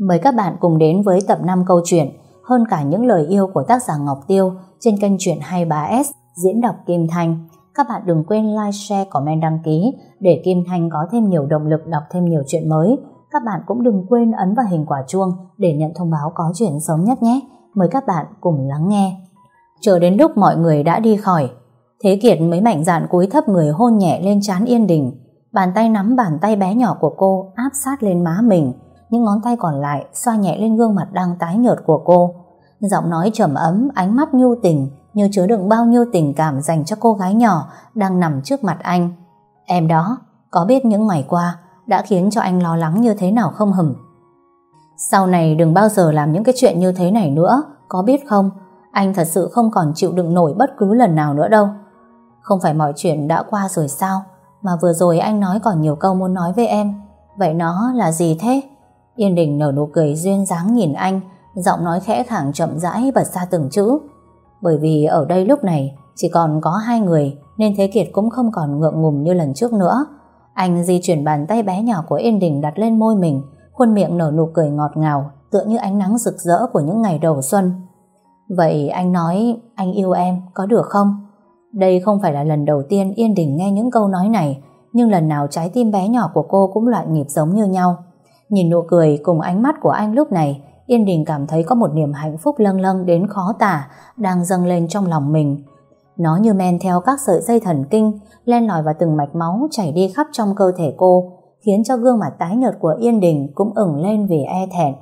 Mời các bạn cùng đến với tập 5 câu chuyện Hơn cả những lời yêu của tác giả Ngọc Tiêu trên kênh truyện 23S diễn đọc Kim Thanh. Các bạn đừng quên like, share, comment, đăng ký để Kim Thanh có thêm nhiều động lực đọc thêm nhiều chuyện mới. Các bạn cũng đừng quên ấn vào hình quả chuông để nhận thông báo có chuyện sớm nhất nhé. Mời các bạn cùng lắng nghe. Chờ đến lúc mọi người đã đi khỏi, Thế Kiệt mới mạnh dạn cúi thấp người hôn nhẹ lên trán Yên Đình. Bàn tay nắm bàn tay bé nhỏ của cô áp sát lên má mình, những ngón tay còn lại xoa nhẹ lên gương mặt đang tái nhợt của cô. Giọng nói trầm ấm, ánh mắt nhu tình như chứa đựng bao nhiêu tình cảm dành cho cô gái nhỏ đang nằm trước mặt anh. Em đó, có biết những ngày qua đã khiến cho anh lo lắng như thế nào không hầm? Sau này đừng bao giờ làm những cái chuyện như thế này nữa, có biết không? Anh thật sự không còn chịu đựng nổi bất cứ lần nào nữa đâu. Không phải mọi chuyện đã qua rồi sao? Mà vừa rồi anh nói còn nhiều câu muốn nói với em. Vậy nó là gì thế? Yên Đình nở nụ cười duyên dáng nhìn anh, giọng nói khẽ khàng chậm rãi bật ra từng chữ. Bởi vì ở đây lúc này chỉ còn có hai người nên Thế Kiệt cũng không còn ngượng ngùng như lần trước nữa. Anh di chuyển bàn tay bé nhỏ của Yên Đình đặt lên môi mình, khuôn miệng nở nụ cười ngọt ngào, tựa như ánh nắng rực rỡ của những ngày đầu xuân. Vậy anh nói anh yêu em có được không? Đây không phải là lần đầu tiên Yên Đình nghe những câu nói này, nhưng lần nào trái tim bé nhỏ của cô cũng loạn nhịp giống như nhau. Nhìn nụ cười cùng ánh mắt của anh lúc này, Yên Đình cảm thấy có một niềm hạnh phúc lâng lâng đến khó tả đang dâng lên trong lòng mình. Nó như men theo các sợi dây thần kinh, len lỏi vào từng mạch máu chảy đi khắp trong cơ thể cô, khiến cho gương mặt tái nhợt của Yên Đình cũng ửng lên vì e thẹn.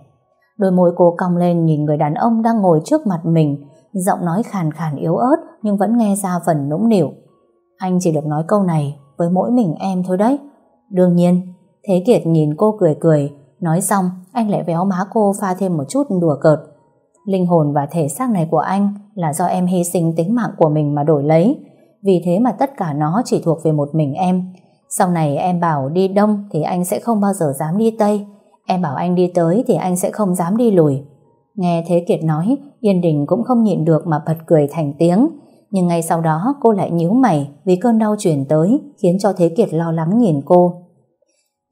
Đôi môi cô cong lên nhìn người đàn ông đang ngồi trước mặt mình, giọng nói khàn khàn yếu ớt nhưng vẫn nghe ra phần nũng nịu. Anh chỉ được nói câu này với mỗi mình em thôi đấy. Đương nhiên, Thế Kiệt nhìn cô cười cười, nói xong anh lại véo má cô pha thêm một chút đùa cợt. Linh hồn và thể xác này của anh là do em hy sinh tính mạng của mình mà đổi lấy. Vì thế mà tất cả nó chỉ thuộc về một mình em. Sau này em bảo đi đông thì anh sẽ không bao giờ dám đi tây. Em bảo anh đi tới thì anh sẽ không dám đi lùi. Nghe Thế Kiệt nói, Yên Đình cũng không nhịn được mà bật cười thành tiếng. Nhưng ngay sau đó cô lại nhíu mày vì cơn đau chuyển tới khiến cho Thế Kiệt lo lắng nhìn cô.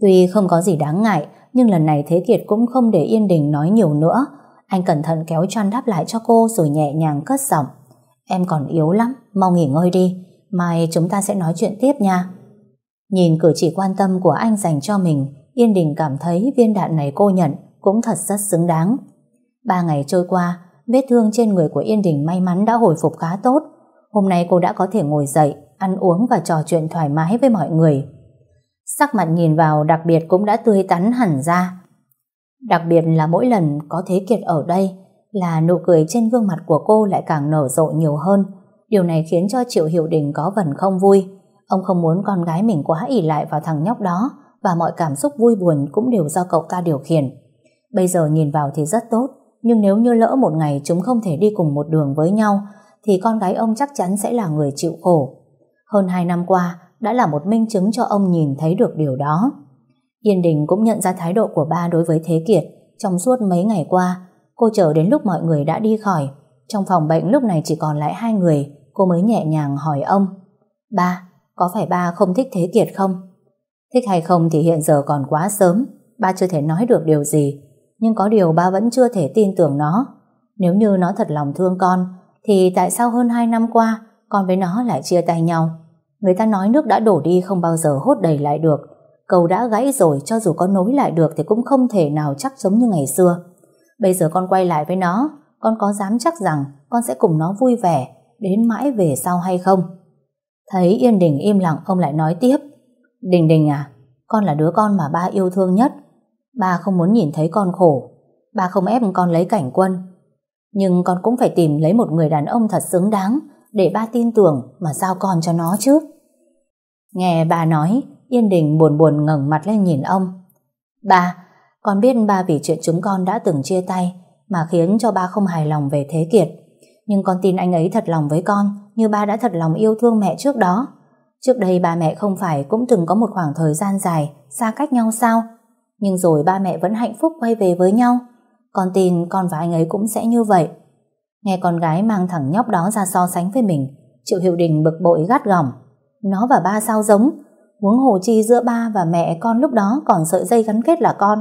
Tuy không có gì đáng ngại, nhưng lần này Thế Kiệt cũng không để Yên Đình nói nhiều nữa. Anh cẩn thận kéo chăn đáp lại cho cô rồi nhẹ nhàng cất giọng. Em còn yếu lắm, mau nghỉ ngơi đi. Mai chúng ta sẽ nói chuyện tiếp nha. Nhìn cử chỉ quan tâm của anh dành cho mình, Yên Đình cảm thấy viên đạn này cô nhận cũng thật rất xứng đáng. Ba ngày trôi qua, vết thương trên người của Yên Đình may mắn đã hồi phục khá tốt. Hôm nay cô đã có thể ngồi dậy, ăn uống và trò chuyện thoải mái với mọi người. Sắc mặt nhìn vào đặc biệt cũng đã tươi tắn hẳn ra. Đặc biệt là mỗi lần có Thế Kiệt ở đây là nụ cười trên gương mặt của cô lại càng nở rộ nhiều hơn. Điều này khiến cho Triệu Hiệu Đình có phần không vui. Ông không muốn con gái mình quá ỉ lại vào thằng nhóc đó và mọi cảm xúc vui buồn cũng đều do cậu ta điều khiển. Bây giờ nhìn vào thì rất tốt, nhưng nếu như lỡ một ngày chúng không thể đi cùng một đường với nhau thì con gái ông chắc chắn sẽ là người chịu khổ. Hơn hai năm qua đã là một minh chứng cho ông nhìn thấy được điều đó. Yên Đình cũng nhận ra thái độ của ba đối với Thế Kiệt trong suốt mấy ngày qua. Cô chờ đến lúc mọi người đã đi khỏi. Trong phòng bệnh lúc này chỉ còn lại hai người, cô mới nhẹ nhàng hỏi ông. Ba, có phải ba không thích Thế Kiệt không? Thích hay không thì hiện giờ còn quá sớm, ba chưa thể nói được điều gì. Nhưng có điều ba vẫn chưa thể tin tưởng nó. Nếu như nó thật lòng thương con, thì tại sao hơn hai năm qua con với nó lại chia tay nhau? Người ta nói nước đã đổ đi không bao giờ hốt đầy lại được. Cầu đã gãy rồi cho dù có nối lại được thì cũng không thể nào chắc giống như ngày xưa. Bây giờ con quay lại với nó, con có dám chắc rằng con sẽ cùng nó vui vẻ đến mãi về sau hay không? Thấy Yên Đình im lặng ông lại nói tiếp. Đình Đình à, con là đứa con mà ba yêu thương nhất. Ba không muốn nhìn thấy con khổ. Ba không ép con lấy cảnh quân. Nhưng con cũng phải tìm lấy một người đàn ông thật xứng đáng để ba tin tưởng mà giao con cho nó chứ. Nghe bà nói, Yên Đình buồn buồn ngẩng mặt lên nhìn ông. Ba, con biết ba vì chuyện chúng con đã từng chia tay mà khiến cho ba không hài lòng về Thế Kiệt. Nhưng con tin anh ấy thật lòng với con như ba đã thật lòng yêu thương mẹ trước đó. Trước đây ba mẹ không phải cũng từng có một khoảng thời gian dài xa cách nhau sao? Nhưng rồi ba mẹ vẫn hạnh phúc quay về với nhau. Con tin con và anh ấy cũng sẽ như vậy. Nghe con gái mang thằng nhóc đó ra so sánh với mình, Triệu Hiệu Đình bực bội gắt gỏng. Nó và ba sao giống, huống hồ chi giữa ba và mẹ con lúc đó còn sợi dây gắn kết là con.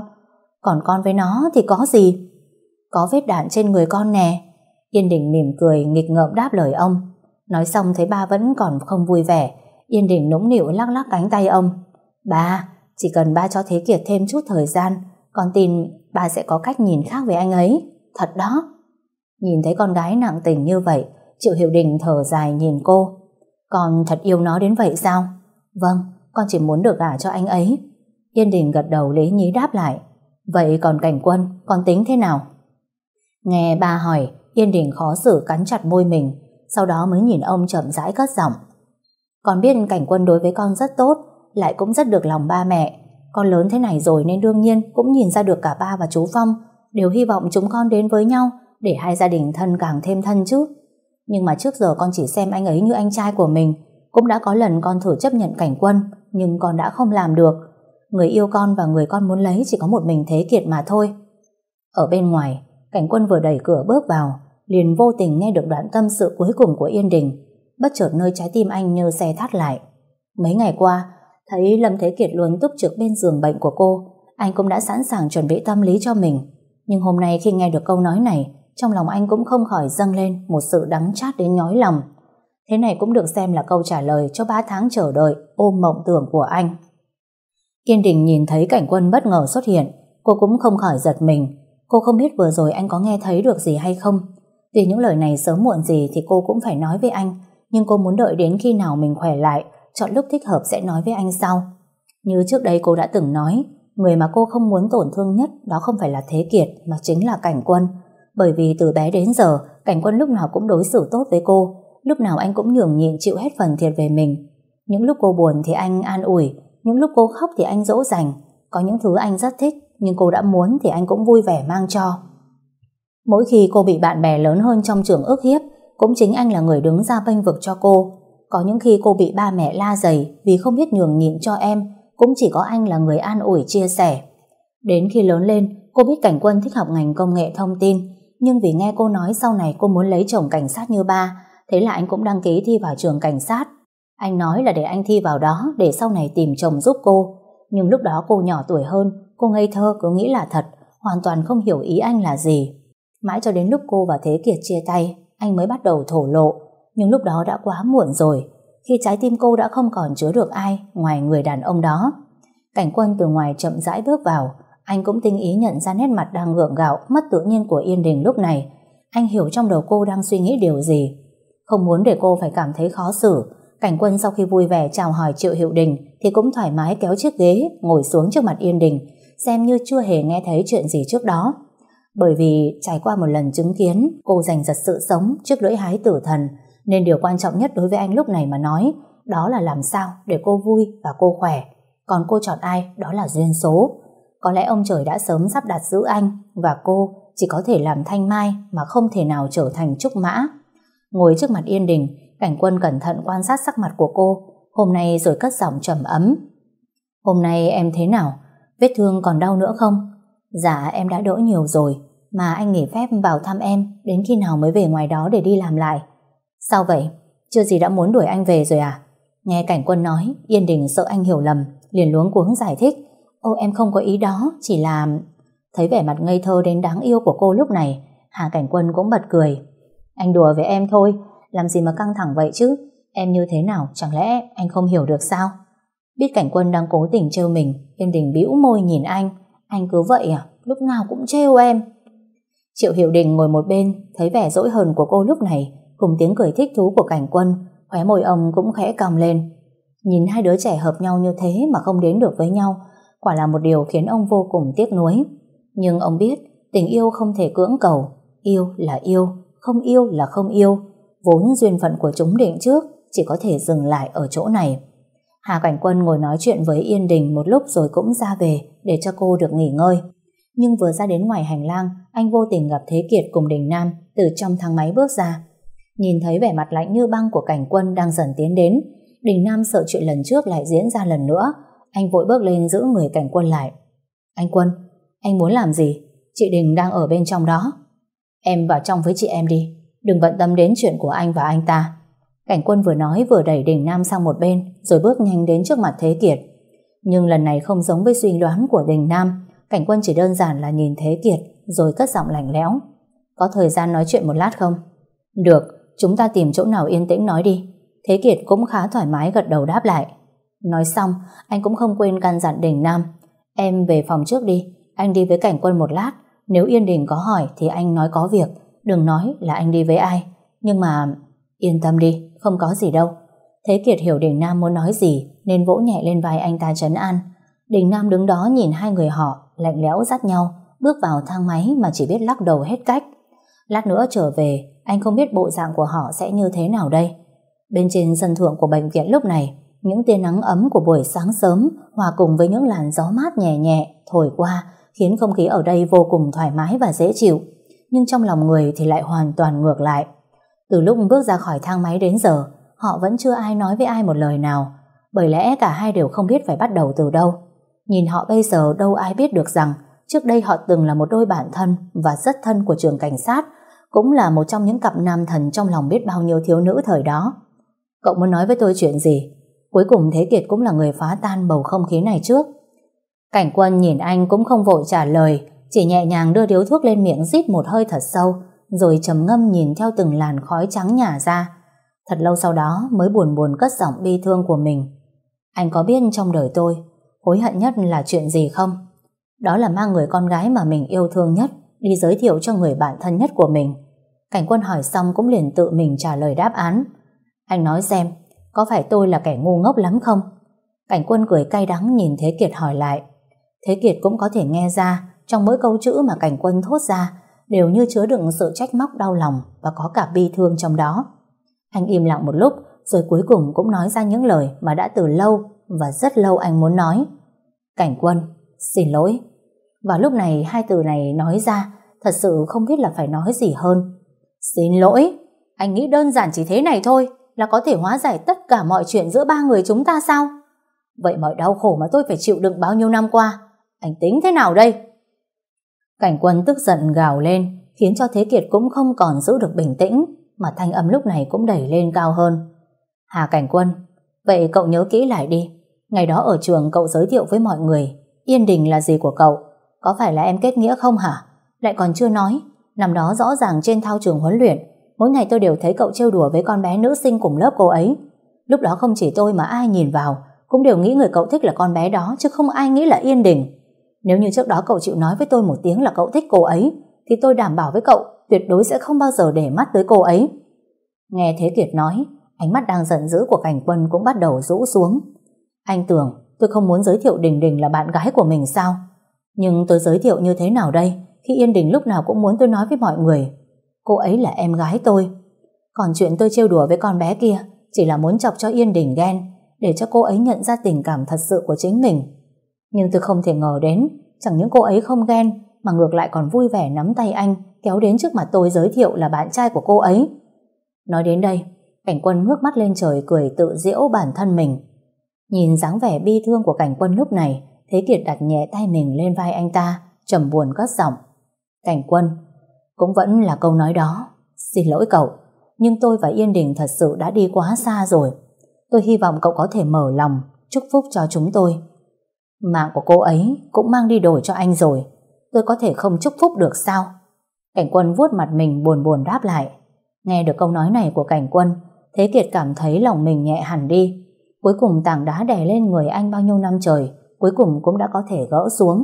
Còn con với nó thì có gì? Có vết đạn trên người con nè. Yên Đình mỉm cười nghịch ngợm đáp lời ông. Nói xong thấy ba vẫn còn không vui vẻ. Yên Đình nũng nịu lắc lắc cánh tay ông. Ba, chỉ cần ba cho Thế Kiệt thêm chút thời gian, con tin ba sẽ có cách nhìn khác về anh ấy. Thật đó. Nhìn thấy con gái nặng tình như vậy, Triệu hiệu Đình thở dài nhìn cô. Con thật yêu nó đến vậy sao? Vâng, con chỉ muốn được gả cho anh ấy. Yên Đình gật đầu lý nhí đáp lại. Vậy còn cảnh quân, con tính thế nào? Nghe ba hỏi, Yên Đình khó xử cắn chặt môi mình, sau đó mới nhìn ông chậm rãi cất giọng. Con biết cảnh quân đối với con rất tốt, lại cũng rất được lòng ba mẹ. Con lớn thế này rồi nên đương nhiên cũng nhìn ra được cả ba và chú Phong đều hy vọng chúng con đến với nhau để hai gia đình thân càng thêm thân chứ. Nhưng mà trước giờ con chỉ xem anh ấy như anh trai của mình, cũng đã có lần con thử chấp nhận cảnh quân, nhưng con đã không làm được. Người yêu con và người con muốn lấy chỉ có một mình Thế Kiệt mà thôi. Ở bên ngoài, cảnh quân vừa đẩy cửa bước vào, liền vô tình nghe được đoạn tâm sự cuối cùng của Yên Đình. Bất chợt nơi trái tim anh như xe thắt lại. Mấy ngày qua, thấy Lâm Thế Kiệt luôn túc trực bên giường bệnh của cô, anh cũng đã sẵn sàng chuẩn bị tâm lý cho mình. Nhưng hôm nay khi nghe được câu nói này, trong lòng anh cũng không khỏi dâng lên một sự đắng chát đến nhói lòng. Thế này cũng được xem là câu trả lời cho 3 tháng chờ đợi ôm mộng tưởng của anh. Yên Đình nhìn thấy cảnh quân bất ngờ xuất hiện, cô cũng không khỏi giật mình. Cô không biết vừa rồi anh có nghe thấy được gì hay không. Vì những lời này sớm muộn gì thì cô cũng phải nói với anh, nhưng cô muốn đợi đến khi nào mình khỏe lại, chọn lúc thích hợp sẽ nói với anh sau. Như trước đây cô đã từng nói, người mà cô không muốn tổn thương nhất đó không phải là Thế Kiệt mà chính là Cảnh Quân. Bởi vì từ bé đến giờ, Cảnh Quân lúc nào cũng đối xử tốt với cô, lúc nào anh cũng nhường nhịn chịu hết phần thiệt về mình. Những lúc cô buồn thì anh an ủi, những lúc cô khóc thì anh dỗ dành. Có những thứ anh rất thích, nhưng cô đã muốn thì anh cũng vui vẻ mang cho. Mỗi khi cô bị bạn bè lớn hơn trong trường ức hiếp, cũng chính anh là người đứng ra bênh vực cho cô. Có những khi cô bị ba mẹ la dày vì không biết nhường nhịn cho em, cũng chỉ có anh là người an ủi chia sẻ. Đến khi lớn lên, cô biết Cảnh Quân thích học ngành công nghệ thông tin, nhưng vì nghe cô nói sau này cô muốn lấy chồng cảnh sát như ba, thế là anh cũng đăng ký thi vào trường cảnh sát. Anh nói là để anh thi vào đó để sau này tìm chồng giúp cô. Nhưng lúc đó cô nhỏ tuổi hơn, cô ngây thơ cứ nghĩ là thật, hoàn toàn không hiểu ý anh là gì. Mãi cho đến lúc cô và Thế Kiệt chia tay, anh mới bắt đầu thổ lộ. Nhưng lúc đó đã quá muộn rồi, khi trái tim cô đã không còn chứa được ai ngoài người đàn ông đó. Cảnh quân từ ngoài chậm rãi bước vào, anh cũng tinh ý nhận ra nét mặt đang gượng gạo, mất tự nhiên của Yên Đình lúc này. Anh hiểu trong đầu cô đang suy nghĩ điều gì. Không muốn để cô phải cảm thấy khó xử, Cảnh quân sau khi vui vẻ chào hỏi Triệu Hiệu Đình thì cũng thoải mái kéo chiếc ghế ngồi xuống trước mặt Yên Đình xem như chưa hề nghe thấy chuyện gì trước đó. Bởi vì trải qua một lần chứng kiến cô giành giật sự sống trước lưỡi hái tử thần nên điều quan trọng nhất đối với anh lúc này mà nói đó là làm sao để cô vui và cô khỏe. Còn cô chọn ai đó là duyên số. Có lẽ ông trời đã sớm sắp đặt giữ anh và cô chỉ có thể làm thanh mai mà không thể nào trở thành trúc mã. Ngồi trước mặt Yên Đình, Cảnh quân cẩn thận quan sát sắc mặt của cô. Hôm nay rồi cất giọng trầm ấm. Hôm nay em thế nào? Vết thương còn đau nữa không? Dạ em đã đỡ nhiều rồi, Mà anh nghỉ phép vào thăm em, Đến khi nào mới về ngoài đó để đi làm lại? Sao vậy? Chưa gì đã muốn đuổi anh về rồi à? Nghe cảnh quân nói, Yên Đình sợ anh hiểu lầm, Liền luống cuống giải thích. Ô, em không có ý đó, Chỉ là Thấy vẻ mặt ngây thơ đến đáng yêu của cô lúc này, Hà cảnh quân cũng bật cười. Anh đùa với em thôi, làm gì mà căng thẳng vậy chứ? Em như thế nào, chẳng lẽ anh không hiểu được sao? Biết cảnh quân đang cố tình trêu mình, Yên Đình bĩu môi nhìn anh. Anh cứ vậy à? Lúc nào cũng trêu em. Triệu Hiểu Đình ngồi một bên, Thấy vẻ dỗi hờn của cô lúc này, Cùng tiếng cười thích thú của cảnh quân, Khóe môi ông cũng khẽ cong lên. Nhìn hai đứa trẻ hợp nhau như thế Mà không đến được với nhau Quả là một điều khiến ông vô cùng tiếc nuối Nhưng ông biết tình yêu không thể cưỡng cầu Yêu là yêu Không yêu là không yêu vốn duyên phận của chúng định trước chỉ có thể dừng lại ở chỗ này. Hà Cảnh Quân ngồi nói chuyện với Yên Đình một lúc rồi cũng ra về để cho cô được nghỉ ngơi. Nhưng vừa ra đến ngoài hành lang, anh vô tình gặp Thế Kiệt cùng Đình Nam từ trong thang máy bước ra. Nhìn thấy vẻ mặt lạnh như băng của Cảnh Quân đang dần tiến đến, Đình Nam sợ chuyện lần trước lại diễn ra lần nữa. Anh vội bước lên giữ người Cảnh Quân lại. Anh Quân, anh muốn làm gì? Chị Đình đang ở bên trong đó. Em vào trong với chị em đi. Đừng bận tâm đến chuyện của anh và anh ta. Cảnh quân vừa nói vừa đẩy Đình Nam sang một bên rồi bước nhanh đến trước mặt Thế Kiệt. Nhưng lần này không giống với suy đoán của Đình Nam Cảnh quân chỉ đơn giản là nhìn Thế Kiệt rồi cất giọng lạnh lẽo. Có thời gian nói chuyện một lát không? Được, chúng ta tìm chỗ nào yên tĩnh nói đi. Thế Kiệt cũng khá thoải mái gật đầu đáp lại. Nói xong, anh cũng không quên căn dặn Đình Nam. Em về phòng trước đi, anh đi với cảnh quân một lát. Nếu Yên Đình có hỏi thì anh nói có việc, đừng nói là anh đi với ai. Nhưng mà yên tâm đi, không có gì đâu. Thế Kiệt hiểu Đình Nam muốn nói gì nên vỗ nhẹ lên vai anh ta trấn an. Đình Nam đứng đó nhìn hai người họ lạnh lẽo dắt nhau bước vào thang máy mà chỉ biết lắc đầu hết cách. Lát nữa trở về anh không biết bộ dạng của họ sẽ như thế nào đây. Bên trên sân thượng của bệnh viện lúc này những tia nắng ấm của buổi sáng sớm, hòa cùng với những làn gió mát nhẹ nhẹ, thổi qua, khiến không khí ở đây vô cùng thoải mái và dễ chịu. Nhưng trong lòng người thì lại hoàn toàn ngược lại. Từ lúc bước ra khỏi thang máy đến giờ, họ vẫn chưa ai nói với ai một lời nào, bởi lẽ cả hai đều không biết phải bắt đầu từ đâu. Nhìn họ bây giờ đâu ai biết được rằng, trước đây họ từng là một đôi bạn thân và rất thân của trường cảnh sát, cũng là một trong những cặp nam thần trong lòng biết bao nhiêu thiếu nữ thời đó. Cậu muốn nói với tôi chuyện gì? Cuối cùng Thế Kiệt cũng là người phá tan bầu không khí này trước. Cảnh quân nhìn anh cũng không vội trả lời, chỉ nhẹ nhàng đưa điếu thuốc lên miệng rít một hơi thật sâu, rồi trầm ngâm nhìn theo từng làn khói trắng nhả ra. Thật lâu sau đó mới buồn buồn cất giọng bi thương của mình. Anh có biết trong đời tôi, hối hận nhất là chuyện gì không? Đó là mang người con gái mà mình yêu thương nhất đi giới thiệu cho người bạn thân nhất của mình. Cảnh quân hỏi xong cũng liền tự mình trả lời đáp án. Anh nói xem, có phải tôi là kẻ ngu ngốc lắm không? Cảnh quân cười cay đắng nhìn Thế Kiệt hỏi lại. Thế Kiệt cũng có thể nghe ra trong mỗi câu chữ mà cảnh quân thốt ra đều như chứa đựng sự trách móc đau lòng và có cả bi thương trong đó. Anh im lặng một lúc rồi cuối cùng cũng nói ra những lời mà đã từ lâu và rất lâu anh muốn nói. Cảnh quân, xin lỗi. Và lúc này hai từ này nói ra thật sự không biết là phải nói gì hơn. Xin lỗi, anh nghĩ đơn giản chỉ thế này thôi là có thể hóa giải tất cả mọi chuyện giữa ba người chúng ta sao? Vậy mọi đau khổ mà tôi phải chịu đựng bao nhiêu năm qua, anh tính thế nào đây? Cảnh quân tức giận gào lên, khiến cho Thế Kiệt cũng không còn giữ được bình tĩnh, mà thanh âm lúc này cũng đẩy lên cao hơn. Hà Cảnh quân, vậy cậu nhớ kỹ lại đi. Ngày đó ở trường cậu giới thiệu với mọi người, Yên Đình là gì của cậu? Có phải là em kết nghĩa không hả? Lại còn chưa nói, năm đó rõ ràng trên thao trường huấn luyện, Mỗi ngày tôi đều thấy cậu trêu đùa với con bé nữ sinh cùng lớp cô ấy. Lúc đó không chỉ tôi mà ai nhìn vào, cũng đều nghĩ người cậu thích là con bé đó, chứ không ai nghĩ là Yên Đình. Nếu như trước đó cậu chịu nói với tôi một tiếng là cậu thích cô ấy, thì tôi đảm bảo với cậu tuyệt đối sẽ không bao giờ để mắt tới cô ấy. Nghe Thế Kiệt nói, ánh mắt đang giận dữ của cảnh quân cũng bắt đầu rũ xuống. Anh tưởng, tôi không muốn giới thiệu Đình Đình là bạn gái của mình sao? Nhưng tôi giới thiệu như thế nào đây, khi Yên Đình lúc nào cũng muốn tôi nói với mọi người Cô ấy là em gái tôi. Còn chuyện tôi trêu đùa với con bé kia chỉ là muốn chọc cho Yên Đình ghen để cho cô ấy nhận ra tình cảm thật sự của chính mình. Nhưng tôi không thể ngờ đến chẳng những cô ấy không ghen mà ngược lại còn vui vẻ nắm tay anh kéo đến trước mặt tôi giới thiệu là bạn trai của cô ấy. Nói đến đây, cảnh quân ngước mắt lên trời cười tự diễu bản thân mình. Nhìn dáng vẻ bi thương của cảnh quân lúc này, Thế Kiệt đặt nhẹ tay mình lên vai anh ta, trầm buồn cất giọng. Cảnh quân, cũng vẫn là câu nói đó. Xin lỗi cậu, nhưng tôi và Yên Đình thật sự đã đi quá xa rồi. Tôi hy vọng cậu có thể mở lòng, chúc phúc cho chúng tôi. Mạng của cô ấy cũng mang đi đổi cho anh rồi. Tôi có thể không chúc phúc được sao? Cảnh quân vuốt mặt mình buồn buồn đáp lại. Nghe được câu nói này của cảnh quân, Thế Kiệt cảm thấy lòng mình nhẹ hẳn đi. Cuối cùng tảng đá đè lên người anh bao nhiêu năm trời, cuối cùng cũng đã có thể gỡ xuống.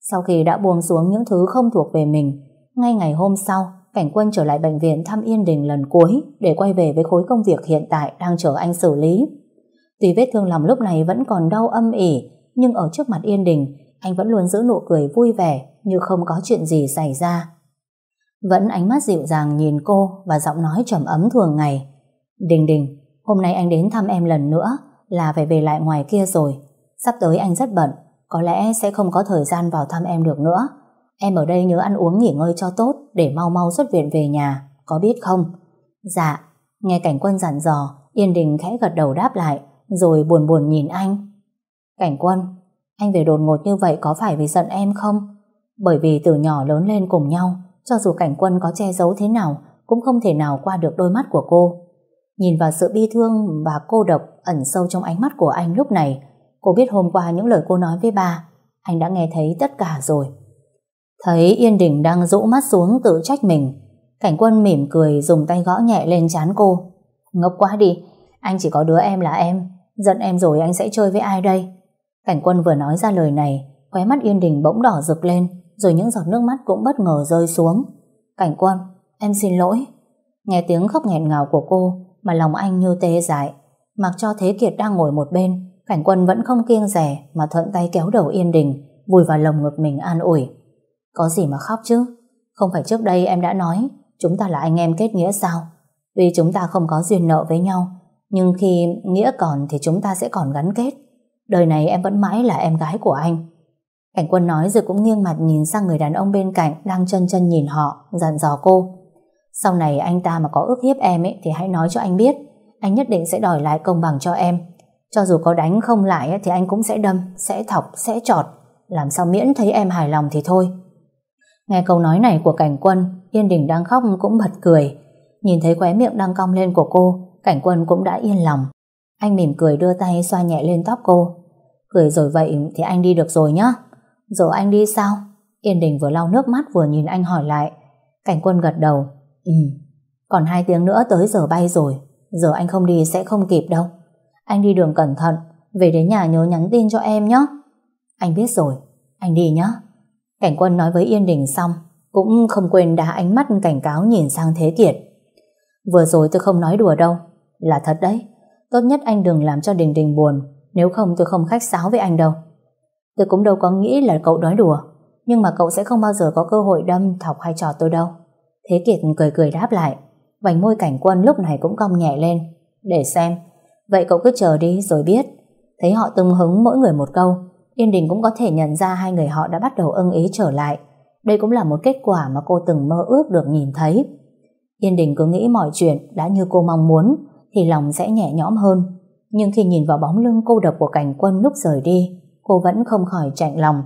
Sau khi đã buông xuống những thứ không thuộc về mình, ngay ngày hôm sau, Cảnh Quân trở lại bệnh viện thăm Yên Đình lần cuối để quay về với khối công việc hiện tại đang chờ anh xử lý. Tuy vết thương lòng lúc này vẫn còn đau âm ỉ, nhưng ở trước mặt Yên Đình, anh vẫn luôn giữ nụ cười vui vẻ như không có chuyện gì xảy ra. Vẫn ánh mắt dịu dàng nhìn cô và giọng nói trầm ấm thường ngày. Đình Đình, hôm nay anh đến thăm em lần nữa là phải về lại ngoài kia rồi. Sắp tới anh rất bận, có lẽ sẽ không có thời gian vào thăm em được nữa. Em ở đây nhớ ăn uống nghỉ ngơi cho tốt để mau mau xuất viện về nhà, có biết không? Dạ, nghe cảnh quân dặn dò, Yên Đình khẽ gật đầu đáp lại, rồi buồn buồn nhìn anh. Cảnh quân, anh về đột ngột như vậy có phải vì giận em không? Bởi vì từ nhỏ lớn lên cùng nhau, cho dù cảnh quân có che giấu thế nào, cũng không thể nào qua được đôi mắt của cô. Nhìn vào sự bi thương và cô độc ẩn sâu trong ánh mắt của anh lúc này, cô biết hôm qua những lời cô nói với ba, Anh đã nghe thấy tất cả rồi. Thấy Yên Đình đang rũ mắt xuống tự trách mình. Cảnh quân mỉm cười dùng tay gõ nhẹ lên trán cô. Ngốc quá đi, anh chỉ có đứa em là em. Giận em rồi anh sẽ chơi với ai đây? Cảnh quân vừa nói ra lời này, khóe mắt Yên Đình bỗng đỏ rực lên, rồi những giọt nước mắt cũng bất ngờ rơi xuống. Cảnh quân, em xin lỗi. Nghe tiếng khóc nghẹn ngào của cô mà lòng anh như tê dại. Mặc cho Thế Kiệt đang ngồi một bên, cảnh quân vẫn không kiêng rẻ mà thuận tay kéo đầu Yên Đình, vùi vào lồng ngực mình an ủi. Có gì mà khóc chứ? Không phải trước đây em đã nói chúng ta là anh em kết nghĩa sao? Tuy chúng ta không có duyên nợ với nhau, nhưng khi nghĩa còn thì chúng ta sẽ còn gắn kết. Đời này em vẫn mãi là em gái của anh. Cảnh quân nói rồi cũng nghiêng mặt nhìn sang người đàn ông bên cạnh đang chân chân nhìn họ, dặn dò cô. Sau này anh ta mà có ước hiếp em ấy thì hãy nói cho anh biết. Anh nhất định sẽ đòi lại công bằng cho em. Cho dù có đánh không lại thì anh cũng sẽ đâm, sẽ thọc, sẽ trọt. Làm sao miễn thấy em hài lòng thì thôi. Nghe câu nói này của cảnh quân, Yên Đình đang khóc cũng bật cười. Nhìn thấy khóe miệng đang cong lên của cô, cảnh quân cũng đã yên lòng. Anh mỉm cười đưa tay xoa nhẹ lên tóc cô. Cười rồi vậy thì anh đi được rồi nhá. Rồi anh đi sao? Yên Đình vừa lau nước mắt vừa nhìn anh hỏi lại. Cảnh quân gật đầu. Ừ, còn hai tiếng nữa tới giờ bay rồi. Giờ anh không đi sẽ không kịp đâu. Anh đi đường cẩn thận, về đến nhà nhớ nhắn tin cho em nhé. Anh biết rồi, anh đi nhé. Cảnh quân nói với Yên Đình xong, cũng không quên đá ánh mắt cảnh cáo nhìn sang Thế Kiệt. Vừa rồi tôi không nói đùa đâu, là thật đấy. Tốt nhất anh đừng làm cho Đình Đình buồn, nếu không tôi không khách sáo với anh đâu. Tôi cũng đâu có nghĩ là cậu nói đùa, nhưng mà cậu sẽ không bao giờ có cơ hội đâm, thọc hay trò tôi đâu. Thế Kiệt cười cười đáp lại, vành môi cảnh quân lúc này cũng cong nhẹ lên. Để xem, vậy cậu cứ chờ đi rồi biết. Thấy họ tung hứng mỗi người một câu, Yên Đình cũng có thể nhận ra hai người họ đã bắt đầu ưng ý trở lại. Đây cũng là một kết quả mà cô từng mơ ước được nhìn thấy. Yên Đình cứ nghĩ mọi chuyện đã như cô mong muốn thì lòng sẽ nhẹ nhõm hơn. Nhưng khi nhìn vào bóng lưng cô độc của cảnh quân lúc rời đi, cô vẫn không khỏi chạnh lòng.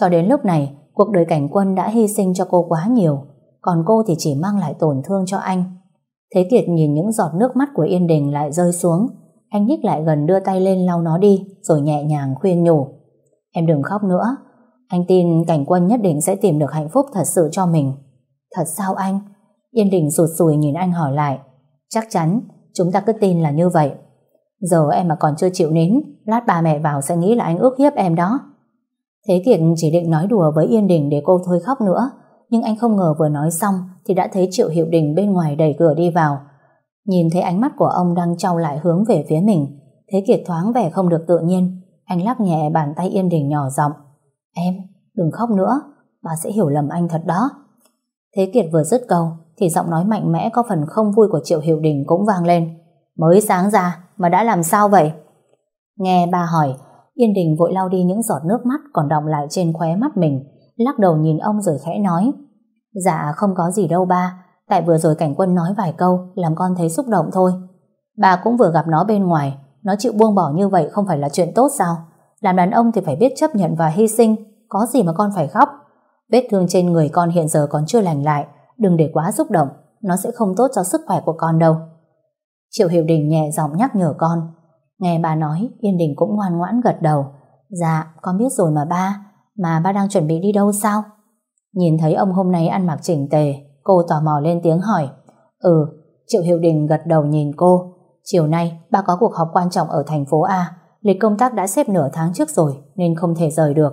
Cho đến lúc này, cuộc đời cảnh quân đã hy sinh cho cô quá nhiều, còn cô thì chỉ mang lại tổn thương cho anh. Thế Kiệt nhìn những giọt nước mắt của Yên Đình lại rơi xuống, anh nhích lại gần đưa tay lên lau nó đi, rồi nhẹ nhàng khuyên nhủ. Em đừng khóc nữa, anh tin cảnh quân nhất định sẽ tìm được hạnh phúc thật sự cho mình. Thật sao anh? Yên Đình sụt sùi nhìn anh hỏi lại. Chắc chắn, chúng ta cứ tin là như vậy. Giờ em mà còn chưa chịu nín, lát ba mẹ vào sẽ nghĩ là anh ước hiếp em đó. Thế Kiệt chỉ định nói đùa với Yên Đình để cô thôi khóc nữa, nhưng anh không ngờ vừa nói xong thì đã thấy Triệu Hiệu Đình bên ngoài đẩy cửa đi vào. Nhìn thấy ánh mắt của ông đang trao lại hướng về phía mình, Thế Kiệt thoáng vẻ không được tự nhiên, anh lắc nhẹ bàn tay Yên Đình nhỏ giọng. Em, đừng khóc nữa, bà sẽ hiểu lầm anh thật đó. Thế Kiệt vừa dứt câu, thì giọng nói mạnh mẽ có phần không vui của Triệu hiểu Đình cũng vang lên. Mới sáng ra mà đã làm sao vậy? Nghe bà hỏi, Yên Đình vội lau đi những giọt nước mắt còn đọng lại trên khóe mắt mình, lắc đầu nhìn ông rồi khẽ nói. Dạ không có gì đâu ba, tại vừa rồi cảnh quân nói vài câu làm con thấy xúc động thôi. Bà cũng vừa gặp nó bên ngoài, nó chịu buông bỏ như vậy không phải là chuyện tốt sao? Làm đàn ông thì phải biết chấp nhận và hy sinh, có gì mà con phải khóc. Vết thương trên người con hiện giờ còn chưa lành lại, đừng để quá xúc động, nó sẽ không tốt cho sức khỏe của con đâu. Triệu Hiểu Đình nhẹ giọng nhắc nhở con. Nghe bà nói, Yên Đình cũng ngoan ngoãn gật đầu. Dạ, con biết rồi mà ba, mà ba đang chuẩn bị đi đâu sao? Nhìn thấy ông hôm nay ăn mặc chỉnh tề, cô tò mò lên tiếng hỏi. Ừ, Triệu Hiểu Đình gật đầu nhìn cô. Chiều nay, ba có cuộc họp quan trọng ở thành phố A. Lịch công tác đã xếp nửa tháng trước rồi, nên không thể rời được.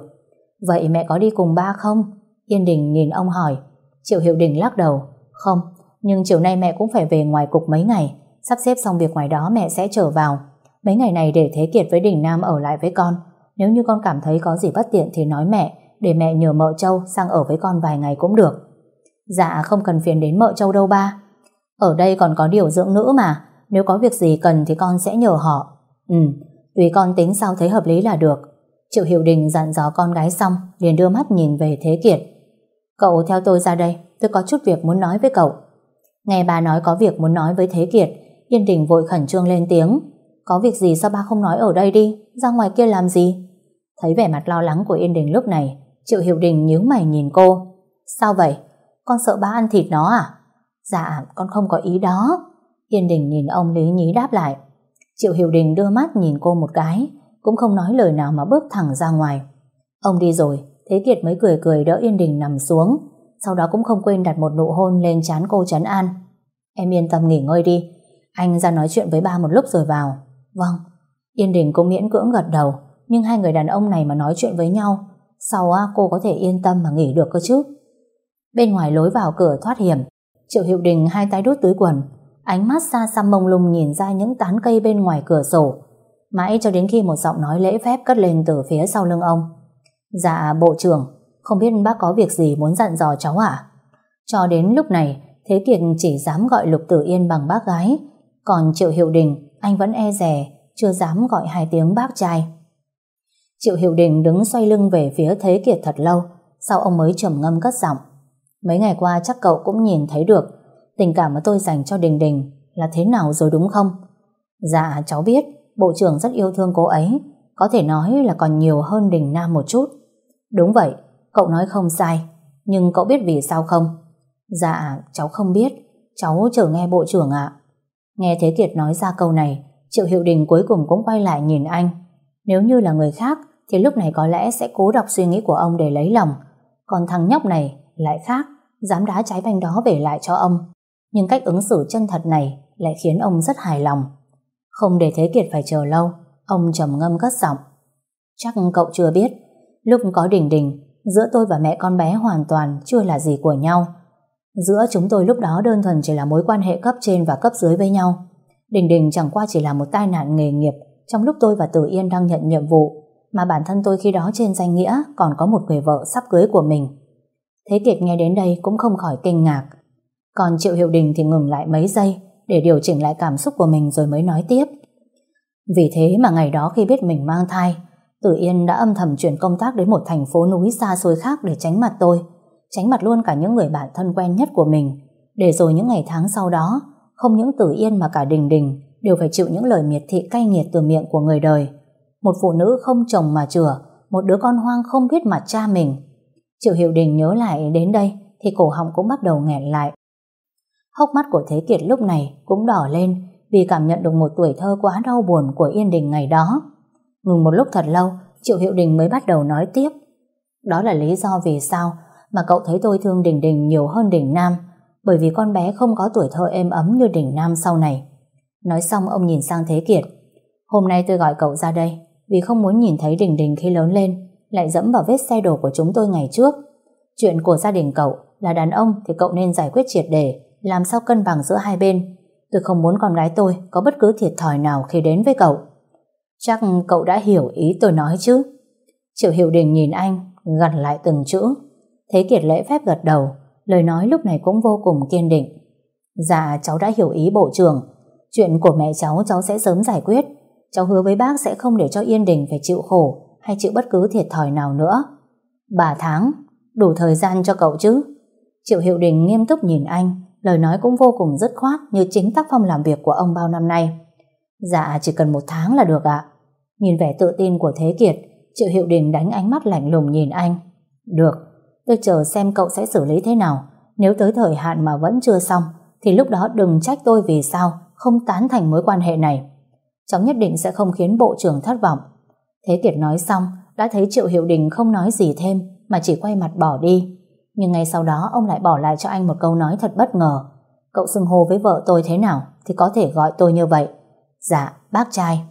Vậy mẹ có đi cùng ba không? Yên Đình nhìn ông hỏi. Triệu Hiệu Đình lắc đầu. Không, nhưng chiều nay mẹ cũng phải về ngoài cục mấy ngày. Sắp xếp xong việc ngoài đó mẹ sẽ trở vào. Mấy ngày này để Thế Kiệt với Đình Nam ở lại với con. Nếu như con cảm thấy có gì bất tiện thì nói mẹ, để mẹ nhờ mợ Châu sang ở với con vài ngày cũng được. Dạ không cần phiền đến mợ Châu đâu ba. Ở đây còn có điều dưỡng nữ mà, nếu có việc gì cần thì con sẽ nhờ họ. Ừ, tùy con tính sao thấy hợp lý là được. Triệu Hiểu Đình dặn dò con gái xong, liền đưa mắt nhìn về Thế Kiệt. Cậu theo tôi ra đây, tôi có chút việc muốn nói với cậu. Nghe bà nói có việc muốn nói với Thế Kiệt, Yên Đình vội khẩn trương lên tiếng. Có việc gì sao ba không nói ở đây đi, ra ngoài kia làm gì? Thấy vẻ mặt lo lắng của Yên Đình lúc này, Triệu Hiểu Đình nhíu mày nhìn cô. Sao vậy? Con sợ ba ăn thịt nó à? Dạ, con không có ý đó. Yên Đình nhìn ông Lý Nhí đáp lại. Triệu Hiểu Đình đưa mắt nhìn cô một cái, cũng không nói lời nào mà bước thẳng ra ngoài. Ông đi rồi, Thế Kiệt mới cười cười đỡ Yên Đình nằm xuống, sau đó cũng không quên đặt một nụ hôn lên trán cô Trấn An. Em yên tâm nghỉ ngơi đi, anh ra nói chuyện với ba một lúc rồi vào. Vâng, Yên Đình cũng miễn cưỡng gật đầu, nhưng hai người đàn ông này mà nói chuyện với nhau, sau á cô có thể yên tâm mà nghỉ được cơ chứ. Bên ngoài lối vào cửa thoát hiểm, Triệu Hiệu Đình hai tay đút túi quần, ánh mắt xa xăm mông lung nhìn ra những tán cây bên ngoài cửa sổ, mãi cho đến khi một giọng nói lễ phép cất lên từ phía sau lưng ông. Dạ bộ trưởng, không biết bác có việc gì muốn dặn dò cháu à? Cho đến lúc này, Thế Kiệt chỉ dám gọi Lục Tử Yên bằng bác gái, còn Triệu Hiệu Đình, anh vẫn e rè, chưa dám gọi hai tiếng bác trai. Triệu Hiệu Đình đứng xoay lưng về phía Thế Kiệt thật lâu, sau ông mới trầm ngâm cất giọng. Mấy ngày qua chắc cậu cũng nhìn thấy được tình cảm mà tôi dành cho Đình Đình là thế nào rồi đúng không? Dạ cháu biết, Bộ trưởng rất yêu thương cô ấy, có thể nói là còn nhiều hơn Đình Nam một chút. Đúng vậy, cậu nói không sai, nhưng cậu biết vì sao không? Dạ, cháu không biết, cháu chờ nghe bộ trưởng ạ. Nghe Thế Kiệt nói ra câu này, Triệu Hiệu Đình cuối cùng cũng quay lại nhìn anh. Nếu như là người khác, thì lúc này có lẽ sẽ cố đọc suy nghĩ của ông để lấy lòng. Còn thằng nhóc này lại khác, dám đá trái banh đó về lại cho ông. Nhưng cách ứng xử chân thật này lại khiến ông rất hài lòng. Không để Thế Kiệt phải chờ lâu, ông trầm ngâm cất giọng. Chắc cậu chưa biết, lúc có đình đình, giữa tôi và mẹ con bé hoàn toàn chưa là gì của nhau. Giữa chúng tôi lúc đó đơn thuần chỉ là mối quan hệ cấp trên và cấp dưới với nhau. Đình Đình chẳng qua chỉ là một tai nạn nghề nghiệp trong lúc tôi và Tử Yên đang nhận nhiệm vụ, mà bản thân tôi khi đó trên danh nghĩa còn có một người vợ sắp cưới của mình. Thế Kiệt nghe đến đây cũng không khỏi kinh ngạc. Còn Triệu Hiệu Đình thì ngừng lại mấy giây để điều chỉnh lại cảm xúc của mình rồi mới nói tiếp. Vì thế mà ngày đó khi biết mình mang thai, Tử Yên đã âm thầm chuyển công tác đến một thành phố núi xa xôi khác để tránh mặt tôi, tránh mặt luôn cả những người bạn thân quen nhất của mình, để rồi những ngày tháng sau đó, không những Tử Yên mà cả Đình Đình đều phải chịu những lời miệt thị cay nghiệt từ miệng của người đời. Một phụ nữ không chồng mà chửa, một đứa con hoang không biết mặt cha mình. Triệu Hiệu Đình nhớ lại đến đây thì cổ họng cũng bắt đầu nghẹn lại. Hốc mắt của Thế Kiệt lúc này cũng đỏ lên vì cảm nhận được một tuổi thơ quá đau buồn của Yên Đình ngày đó. Ngừng một lúc thật lâu, Triệu Hiệu Đình mới bắt đầu nói tiếp. Đó là lý do vì sao mà cậu thấy tôi thương Đình Đình nhiều hơn Đình Nam, bởi vì con bé không có tuổi thơ êm ấm như Đình Nam sau này. Nói xong ông nhìn sang Thế Kiệt. Hôm nay tôi gọi cậu ra đây vì không muốn nhìn thấy Đình Đình khi lớn lên lại dẫm vào vết xe đổ của chúng tôi ngày trước. Chuyện của gia đình cậu là đàn ông thì cậu nên giải quyết triệt để làm sao cân bằng giữa hai bên. Tôi không muốn con gái tôi có bất cứ thiệt thòi nào khi đến với cậu. Chắc cậu đã hiểu ý tôi nói chứ. Triệu Hiệu Đình nhìn anh, gặt lại từng chữ. Thế Kiệt lễ phép gật đầu, lời nói lúc này cũng vô cùng kiên định. Dạ, cháu đã hiểu ý bộ trưởng. Chuyện của mẹ cháu cháu sẽ sớm giải quyết. Cháu hứa với bác sẽ không để cho Yên Đình phải chịu khổ hay chịu bất cứ thiệt thòi nào nữa. Bà tháng, đủ thời gian cho cậu chứ. Triệu Hiệu Đình nghiêm túc nhìn anh, lời nói cũng vô cùng dứt khoát như chính tác phong làm việc của ông bao năm nay. Dạ chỉ cần một tháng là được ạ. Nhìn vẻ tự tin của Thế Kiệt, Triệu Hiệu Đình đánh ánh mắt lạnh lùng nhìn anh. Được, tôi chờ xem cậu sẽ xử lý thế nào. Nếu tới thời hạn mà vẫn chưa xong, thì lúc đó đừng trách tôi vì sao không tán thành mối quan hệ này. Cháu nhất định sẽ không khiến bộ trưởng thất vọng. Thế Kiệt nói xong, đã thấy Triệu Hiệu Đình không nói gì thêm, mà chỉ quay mặt bỏ đi. Nhưng ngay sau đó ông lại bỏ lại cho anh một câu nói thật bất ngờ. Cậu xưng hô với vợ tôi thế nào thì có thể gọi tôi như vậy. Dạ, bác trai.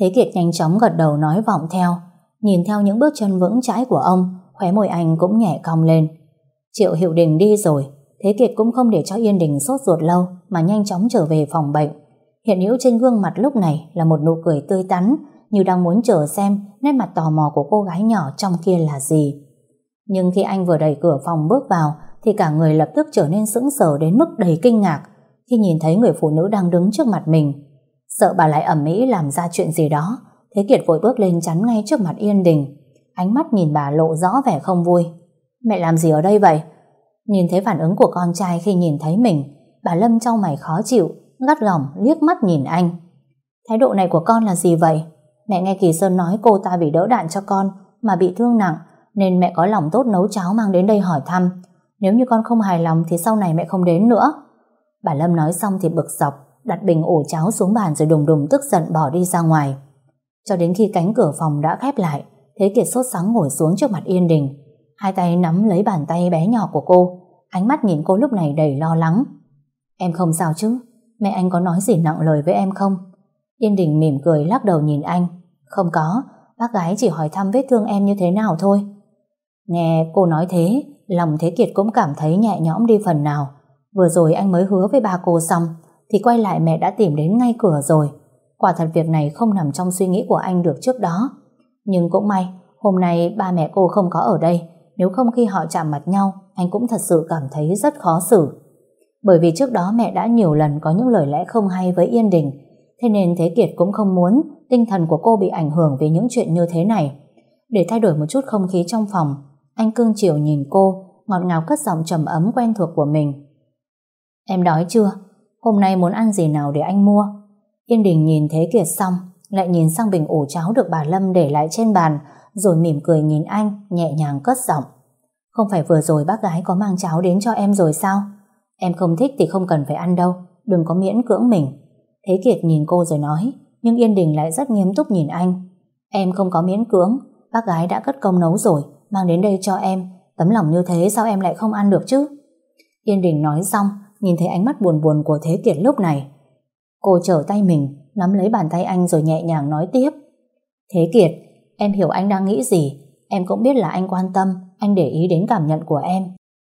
Thế Kiệt nhanh chóng gật đầu nói vọng theo, nhìn theo những bước chân vững chãi của ông, khóe môi anh cũng nhẹ cong lên. Triệu Hiệu Đình đi rồi, Thế Kiệt cũng không để cho Yên Đình sốt ruột lâu mà nhanh chóng trở về phòng bệnh. Hiện hữu trên gương mặt lúc này là một nụ cười tươi tắn, như đang muốn chờ xem nét mặt tò mò của cô gái nhỏ trong kia là gì. Nhưng khi anh vừa đẩy cửa phòng bước vào thì cả người lập tức trở nên sững sờ đến mức đầy kinh ngạc khi nhìn thấy người phụ nữ đang đứng trước mặt mình. Sợ bà lại ẩm mỹ làm ra chuyện gì đó, Thế Kiệt vội bước lên chắn ngay trước mặt Yên Đình. Ánh mắt nhìn bà lộ rõ vẻ không vui. Mẹ làm gì ở đây vậy? Nhìn thấy phản ứng của con trai khi nhìn thấy mình, bà Lâm trong mày khó chịu, gắt gỏng liếc mắt nhìn anh. Thái độ này của con là gì vậy? Mẹ nghe Kỳ Sơn nói cô ta bị đỡ đạn cho con mà bị thương nặng nên mẹ có lòng tốt nấu cháo mang đến đây hỏi thăm. Nếu như con không hài lòng thì sau này mẹ không đến nữa. Bà Lâm nói xong thì bực dọc, đặt bình ổ cháo xuống bàn rồi đùng đùng tức giận bỏ đi ra ngoài. Cho đến khi cánh cửa phòng đã khép lại, Thế Kiệt sốt sắng ngồi xuống trước mặt Yên Đình. Hai tay nắm lấy bàn tay bé nhỏ của cô. Ánh mắt nhìn cô lúc này đầy lo lắng. Em không sao chứ? Mẹ anh có nói gì nặng lời với em không? Yên Đình mỉm cười lắc đầu nhìn anh. Không có, bác gái chỉ hỏi thăm vết thương em như thế nào thôi. Nghe cô nói thế, lòng Thế Kiệt cũng cảm thấy nhẹ nhõm đi phần nào. Vừa rồi anh mới hứa với ba cô xong, thì quay lại mẹ đã tìm đến ngay cửa rồi. Quả thật việc này không nằm trong suy nghĩ của anh được trước đó. Nhưng cũng may, hôm nay ba mẹ cô không có ở đây, nếu không khi họ chạm mặt nhau, anh cũng thật sự cảm thấy rất khó xử. Bởi vì trước đó mẹ đã nhiều lần có những lời lẽ không hay với Yên Đình, thế nên Thế Kiệt cũng không muốn tinh thần của cô bị ảnh hưởng vì những chuyện như thế này. Để thay đổi một chút không khí trong phòng, anh cương chiều nhìn cô, ngọt ngào cất giọng trầm ấm quen thuộc của mình. Em đói chưa? Hôm nay muốn ăn gì nào để anh mua? Yên Đình nhìn Thế Kiệt xong, lại nhìn sang bình ủ cháo được bà Lâm để lại trên bàn, rồi mỉm cười nhìn anh, nhẹ nhàng cất giọng. Không phải vừa rồi bác gái có mang cháo đến cho em rồi sao? Em không thích thì không cần phải ăn đâu, đừng có miễn cưỡng mình. Thế Kiệt nhìn cô rồi nói, nhưng Yên Đình lại rất nghiêm túc nhìn anh. Em không có miễn cưỡng, bác gái đã cất công nấu rồi, mang đến đây cho em. Tấm lòng như thế sao em lại không ăn được chứ? Yên Đình nói xong, nhìn thấy ánh mắt buồn buồn của Thế Kiệt lúc này. Cô trở tay mình, nắm lấy bàn tay anh rồi nhẹ nhàng nói tiếp. Thế Kiệt, em hiểu anh đang nghĩ gì, em cũng biết là anh quan tâm, anh để ý đến cảm nhận của em.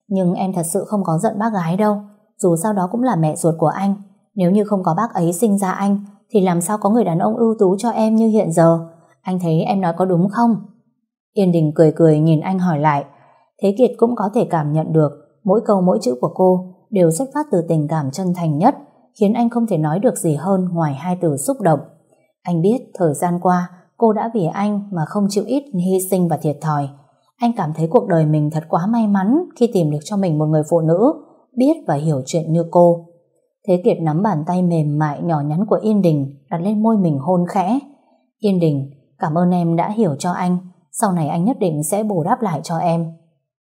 Nhưng em thật sự không có giận bác gái đâu, dù sao đó cũng là mẹ ruột của anh. Nếu như không có bác ấy sinh ra anh, thì làm sao có người đàn ông ưu tú cho em như hiện giờ? Anh thấy em nói có đúng không? Yên Đình cười cười nhìn anh hỏi lại. Thế Kiệt cũng có thể cảm nhận được mỗi câu mỗi chữ của cô đều xuất phát từ tình cảm chân thành nhất, khiến anh không thể nói được gì hơn ngoài hai từ xúc động. Anh biết thời gian qua cô đã vì anh mà không chịu ít hy sinh và thiệt thòi. Anh cảm thấy cuộc đời mình thật quá may mắn khi tìm được cho mình một người phụ nữ biết và hiểu chuyện như cô. Thế Kiệt nắm bàn tay mềm mại nhỏ nhắn của Yên Đình đặt lên môi mình hôn khẽ. Yên Đình, cảm ơn em đã hiểu cho anh. Sau này anh nhất định sẽ bù đắp lại cho em.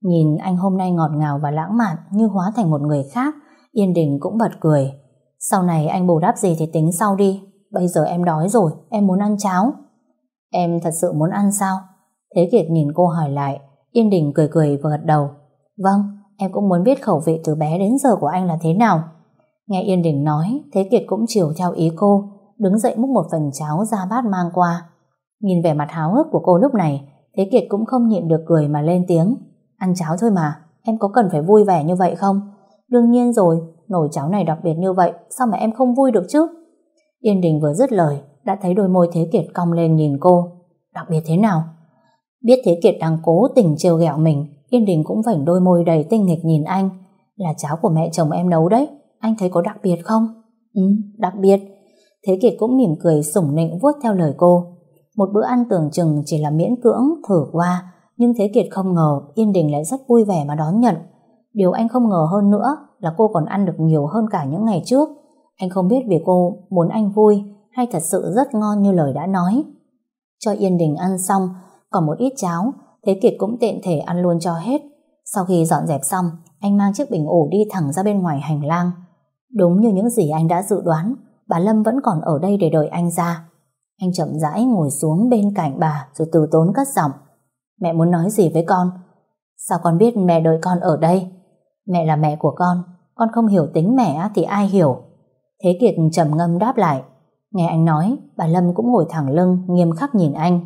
Nhìn anh hôm nay ngọt ngào và lãng mạn như hóa thành một người khác, Yên Đình cũng bật cười. Sau này anh bù đắp gì thì tính sau đi. Bây giờ em đói rồi, em muốn ăn cháo. Em thật sự muốn ăn sao? Thế Kiệt nhìn cô hỏi lại, Yên Đình cười cười và gật đầu. Vâng, em cũng muốn biết khẩu vị từ bé đến giờ của anh là thế nào. Nghe Yên Đình nói, Thế Kiệt cũng chiều theo ý cô, đứng dậy múc một phần cháo ra bát mang qua. Nhìn vẻ mặt háo hức của cô lúc này, Thế Kiệt cũng không nhịn được cười mà lên tiếng. Ăn cháo thôi mà, em có cần phải vui vẻ như vậy không? Đương nhiên rồi, nồi cháo này đặc biệt như vậy, sao mà em không vui được chứ? Yên Đình vừa dứt lời, đã thấy đôi môi Thế Kiệt cong lên nhìn cô. Đặc biệt thế nào? Biết Thế Kiệt đang cố tình trêu ghẹo mình, Yên Đình cũng vảnh đôi môi đầy tinh nghịch nhìn anh. Là cháo của mẹ chồng em nấu đấy, anh thấy có đặc biệt không? Ừ, đặc biệt. Thế Kiệt cũng mỉm cười sủng nịnh vuốt theo lời cô. Một bữa ăn tưởng chừng chỉ là miễn cưỡng thử qua, nhưng Thế Kiệt không ngờ Yên Đình lại rất vui vẻ mà đón nhận. Điều anh không ngờ hơn nữa là cô còn ăn được nhiều hơn cả những ngày trước. Anh không biết vì cô muốn anh vui hay thật sự rất ngon như lời đã nói. Cho Yên Đình ăn xong, còn một ít cháo, Thế Kiệt cũng tiện thể ăn luôn cho hết. Sau khi dọn dẹp xong, anh mang chiếc bình ủ đi thẳng ra bên ngoài hành lang. Đúng như những gì anh đã dự đoán, bà Lâm vẫn còn ở đây để đợi anh ra. Anh chậm rãi ngồi xuống bên cạnh bà rồi từ tốn cất giọng. Mẹ muốn nói gì với con? Sao con biết mẹ đợi con ở đây? Mẹ là mẹ của con, con không hiểu tính mẹ thì ai hiểu? Thế Kiệt trầm ngâm đáp lại. Nghe anh nói, bà Lâm cũng ngồi thẳng lưng, nghiêm khắc nhìn anh.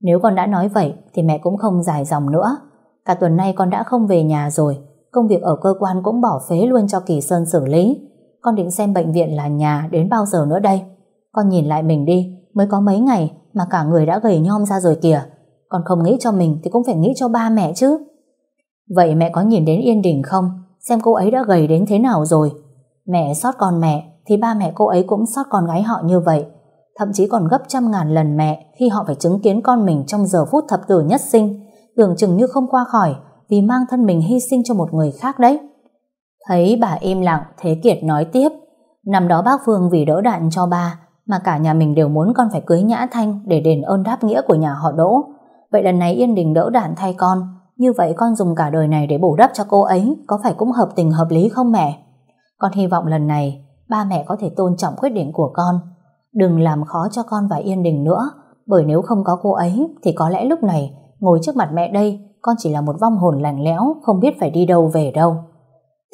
Nếu con đã nói vậy thì mẹ cũng không dài dòng nữa. Cả tuần nay con đã không về nhà rồi, công việc ở cơ quan cũng bỏ phế luôn cho Kỳ Sơn xử lý. Con định xem bệnh viện là nhà đến bao giờ nữa đây? Con nhìn lại mình đi, mới có mấy ngày mà cả người đã gầy nhom ra rồi kìa. còn không nghĩ cho mình thì cũng phải nghĩ cho ba mẹ chứ. Vậy mẹ có nhìn đến Yên Đình không? Xem cô ấy đã gầy đến thế nào rồi? Mẹ sót con mẹ thì ba mẹ cô ấy cũng sót con gái họ như vậy. Thậm chí còn gấp trăm ngàn lần mẹ khi họ phải chứng kiến con mình trong giờ phút thập tử nhất sinh, tưởng chừng như không qua khỏi vì mang thân mình hy sinh cho một người khác đấy. Thấy bà im lặng, Thế Kiệt nói tiếp. Năm đó bác Phương vì đỡ đạn cho ba, mà cả nhà mình đều muốn con phải cưới Nhã Thanh để đền ơn đáp nghĩa của nhà họ Đỗ. Vậy lần này Yên Đình đỡ đạn thay con, như vậy con dùng cả đời này để bổ đắp cho cô ấy, có phải cũng hợp tình hợp lý không mẹ? Con hy vọng lần này ba mẹ có thể tôn trọng quyết định của con. Đừng làm khó cho con và Yên Đình nữa, Bởi nếu không có cô ấy thì có lẽ lúc này ngồi trước mặt mẹ đây con chỉ là một vong hồn lạnh lẽo không biết phải đi đâu về đâu.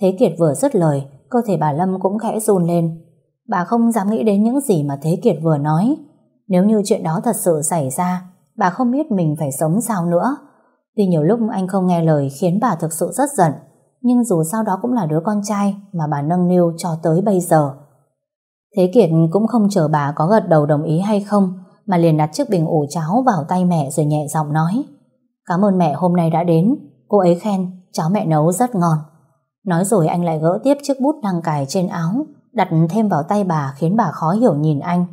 Thế Kiệt vừa dứt lời cơ thể bà Lâm cũng khẽ run lên. Bà không dám nghĩ đến những gì mà Thế Kiệt vừa nói. Nếu như chuyện đó thật sự xảy ra, bà không biết mình phải sống sao nữa. Tuy nhiều lúc anh không nghe lời khiến bà thực sự rất giận, nhưng dù sao đó cũng là đứa con trai mà bà nâng niu cho tới bây giờ. Thế Kiệt cũng không chờ bà có gật đầu đồng ý hay không, mà liền đặt chiếc bình ủ cháo vào tay mẹ rồi nhẹ giọng nói, Cảm ơn mẹ hôm nay đã đến cô ấy khen, cháo mẹ nấu rất ngon. Nói rồi anh lại gỡ tiếp chiếc bút đang cài trên áo đặt thêm vào tay bà khiến bà khó hiểu nhìn anh.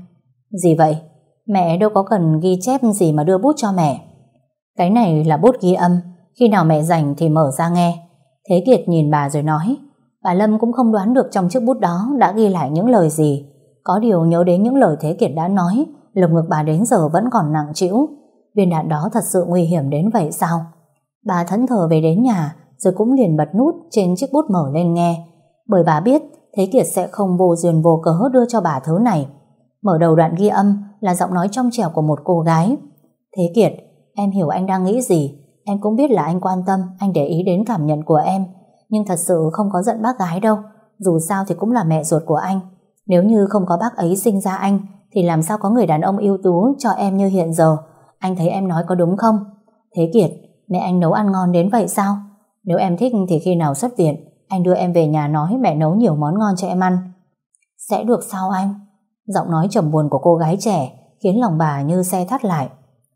Gì vậy? Mẹ đâu có cần ghi chép gì mà đưa bút cho mẹ. Cái này là bút ghi âm khi nào mẹ rảnh thì mở ra nghe Thế Kiệt nhìn bà rồi nói Bà Lâm cũng không đoán được trong chiếc bút đó đã ghi lại những lời gì. Có điều nhớ đến những lời Thế Kiệt đã nói, lồng ngực bà đến giờ vẫn còn nặng trĩu. Viên đạn đó thật sự nguy hiểm đến vậy sao? Bà thẫn thờ về đến nhà, rồi cũng liền bật nút trên chiếc bút mở lên nghe. Bởi bà biết Thế Kiệt sẽ không vô duyên vô cớ đưa cho bà thứ này. Mở đầu đoạn ghi âm là giọng nói trong trẻo của một cô gái. Thế Kiệt, em hiểu anh đang nghĩ gì, Em cũng biết là anh quan tâm, anh để ý đến cảm nhận của em. Nhưng thật sự không có giận bác gái đâu. Dù sao thì cũng là mẹ ruột của anh. Nếu như không có bác ấy sinh ra anh, thì làm sao có người đàn ông ưu tú cho em như hiện giờ. Anh thấy em nói có đúng không? Thế Kiệt, mẹ anh nấu ăn ngon đến vậy sao? Nếu em thích thì khi nào xuất viện, anh đưa em về nhà nói mẹ nấu nhiều món ngon cho em ăn. Sẽ được sao anh? Giọng nói trầm buồn của cô gái trẻ khiến lòng bà như xe thắt lại.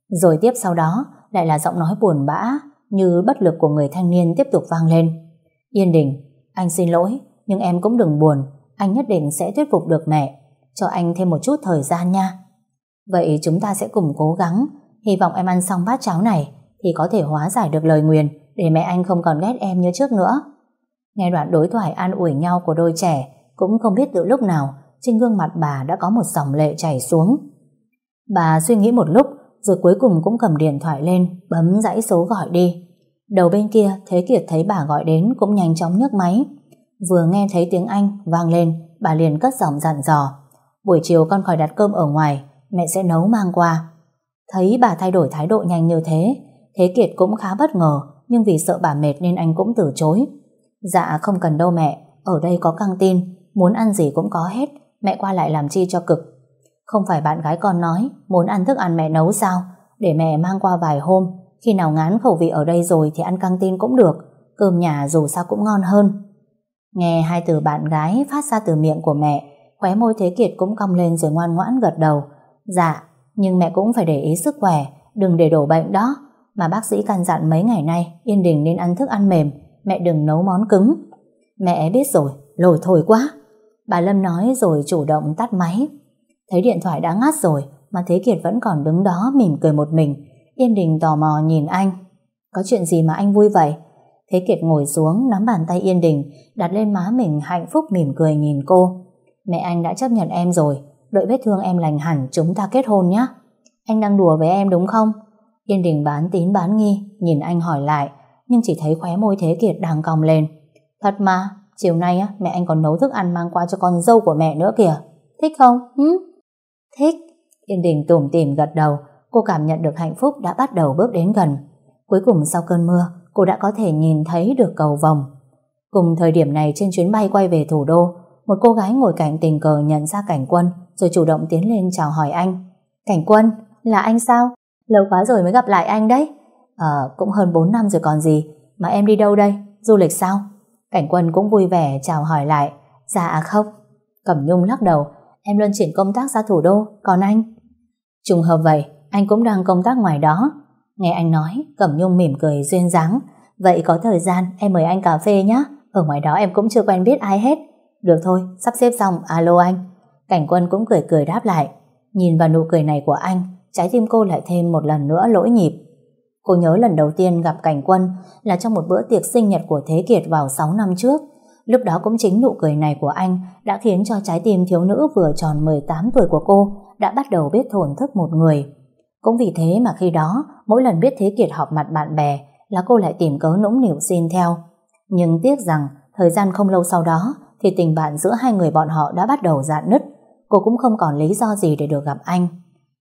Rồi tiếp sau đó, lại là giọng nói buồn bã như bất lực của người thanh niên tiếp tục vang lên. Yên Đình, anh xin lỗi, nhưng em cũng đừng buồn, anh nhất định sẽ thuyết phục được mẹ. Cho anh thêm một chút thời gian nha. Vậy chúng ta sẽ cùng cố gắng, hy vọng em ăn xong bát cháo này thì có thể hóa giải được lời nguyền để mẹ anh không còn ghét em như trước nữa. Nghe đoạn đối thoại an ủi nhau của đôi trẻ cũng không biết từ lúc nào trên gương mặt bà đã có một dòng lệ chảy xuống. Bà suy nghĩ một lúc rồi cuối cùng cũng cầm điện thoại lên, bấm dãy số gọi đi. Đầu bên kia, Thế Kiệt thấy bà gọi đến cũng nhanh chóng nhấc máy. Vừa nghe thấy tiếng Anh vang lên, bà liền cất giọng dặn dò. Buổi chiều con khỏi đặt cơm ở ngoài, mẹ sẽ nấu mang qua. Thấy bà thay đổi thái độ nhanh như thế, Thế Kiệt cũng khá bất ngờ, nhưng vì sợ bà mệt nên anh cũng từ chối. Dạ không cần đâu mẹ, ở đây có căng tin, muốn ăn gì cũng có hết, mẹ qua lại làm chi cho cực. Không phải bạn gái con nói muốn ăn thức ăn mẹ nấu sao? Để mẹ mang qua vài hôm. Khi nào ngán khẩu vị ở đây rồi thì ăn căng tin cũng được. Cơm nhà dù sao cũng ngon hơn. Nghe hai từ bạn gái phát ra từ miệng của mẹ, khóe môi Thế Kiệt cũng cong lên rồi ngoan ngoãn gật đầu. Dạ, nhưng mẹ cũng phải để ý sức khỏe, đừng để đổ bệnh đó. Mà bác sĩ căn dặn mấy ngày nay Yên Đình nên ăn thức ăn mềm, mẹ đừng nấu món cứng. Mẹ biết rồi, lồi thổi quá. Bà Lâm nói rồi chủ động tắt máy. Thấy điện thoại đã ngắt rồi mà Thế Kiệt vẫn còn đứng đó mỉm cười một mình. Yên Đình tò mò nhìn anh. Có chuyện gì mà anh vui vậy? Thế Kiệt ngồi xuống nắm bàn tay Yên Đình đặt lên má mình hạnh phúc mỉm cười nhìn cô. Mẹ anh đã chấp nhận em rồi. Đợi vết thương em lành hẳn chúng ta kết hôn nhé. Anh đang đùa với em đúng không? Yên Đình bán tín bán nghi nhìn anh hỏi lại nhưng chỉ thấy khóe môi Thế Kiệt đang cong lên. Thật mà, chiều nay á, mẹ anh còn nấu thức ăn mang qua cho con dâu của mẹ nữa kìa. Thích không? Hứ? Thích. Yên Đình tủm tỉm gật đầu, cô cảm nhận được hạnh phúc đã bắt đầu bước đến gần. Cuối cùng sau cơn mưa, cô đã có thể nhìn thấy được cầu vòng. Cùng thời điểm này trên chuyến bay quay về thủ đô, một cô gái ngồi cạnh tình cờ nhận ra cảnh quân rồi chủ động tiến lên chào hỏi anh. Cảnh quân, là anh sao? Lâu quá rồi mới gặp lại anh đấy. Ờ, cũng hơn 4 năm rồi còn gì. Mà em đi đâu đây? Du lịch sao? Cảnh quân cũng vui vẻ chào hỏi lại. Dạ à không. Cẩm Nhung lắc đầu, em luân chuyển công tác ra thủ đô, còn anh? Trùng hợp vậy, anh cũng đang công tác ngoài đó. Nghe anh nói, Cẩm Nhung mỉm cười duyên dáng. Vậy có thời gian em mời anh cà phê nhé. Ở ngoài đó em cũng chưa quen biết ai hết. Được thôi, sắp xếp xong, alo anh. Cảnh quân cũng cười cười đáp lại. Nhìn vào nụ cười này của anh, trái tim cô lại thêm một lần nữa lỗi nhịp. Cô nhớ lần đầu tiên gặp cảnh quân là trong một bữa tiệc sinh nhật của Thế Kiệt vào 6 năm trước. Lúc đó cũng chính nụ cười này của anh đã khiến cho trái tim thiếu nữ vừa tròn 18 tuổi của cô đã bắt đầu biết thổn thức một người. Cũng vì thế mà khi đó, mỗi lần biết Thế Kiệt họp mặt bạn bè là cô lại tìm cớ nũng nịu xin theo. Nhưng tiếc rằng, thời gian không lâu sau đó thì tình bạn giữa hai người bọn họ đã bắt đầu dạn nứt. Cô cũng không còn lý do gì để được gặp anh.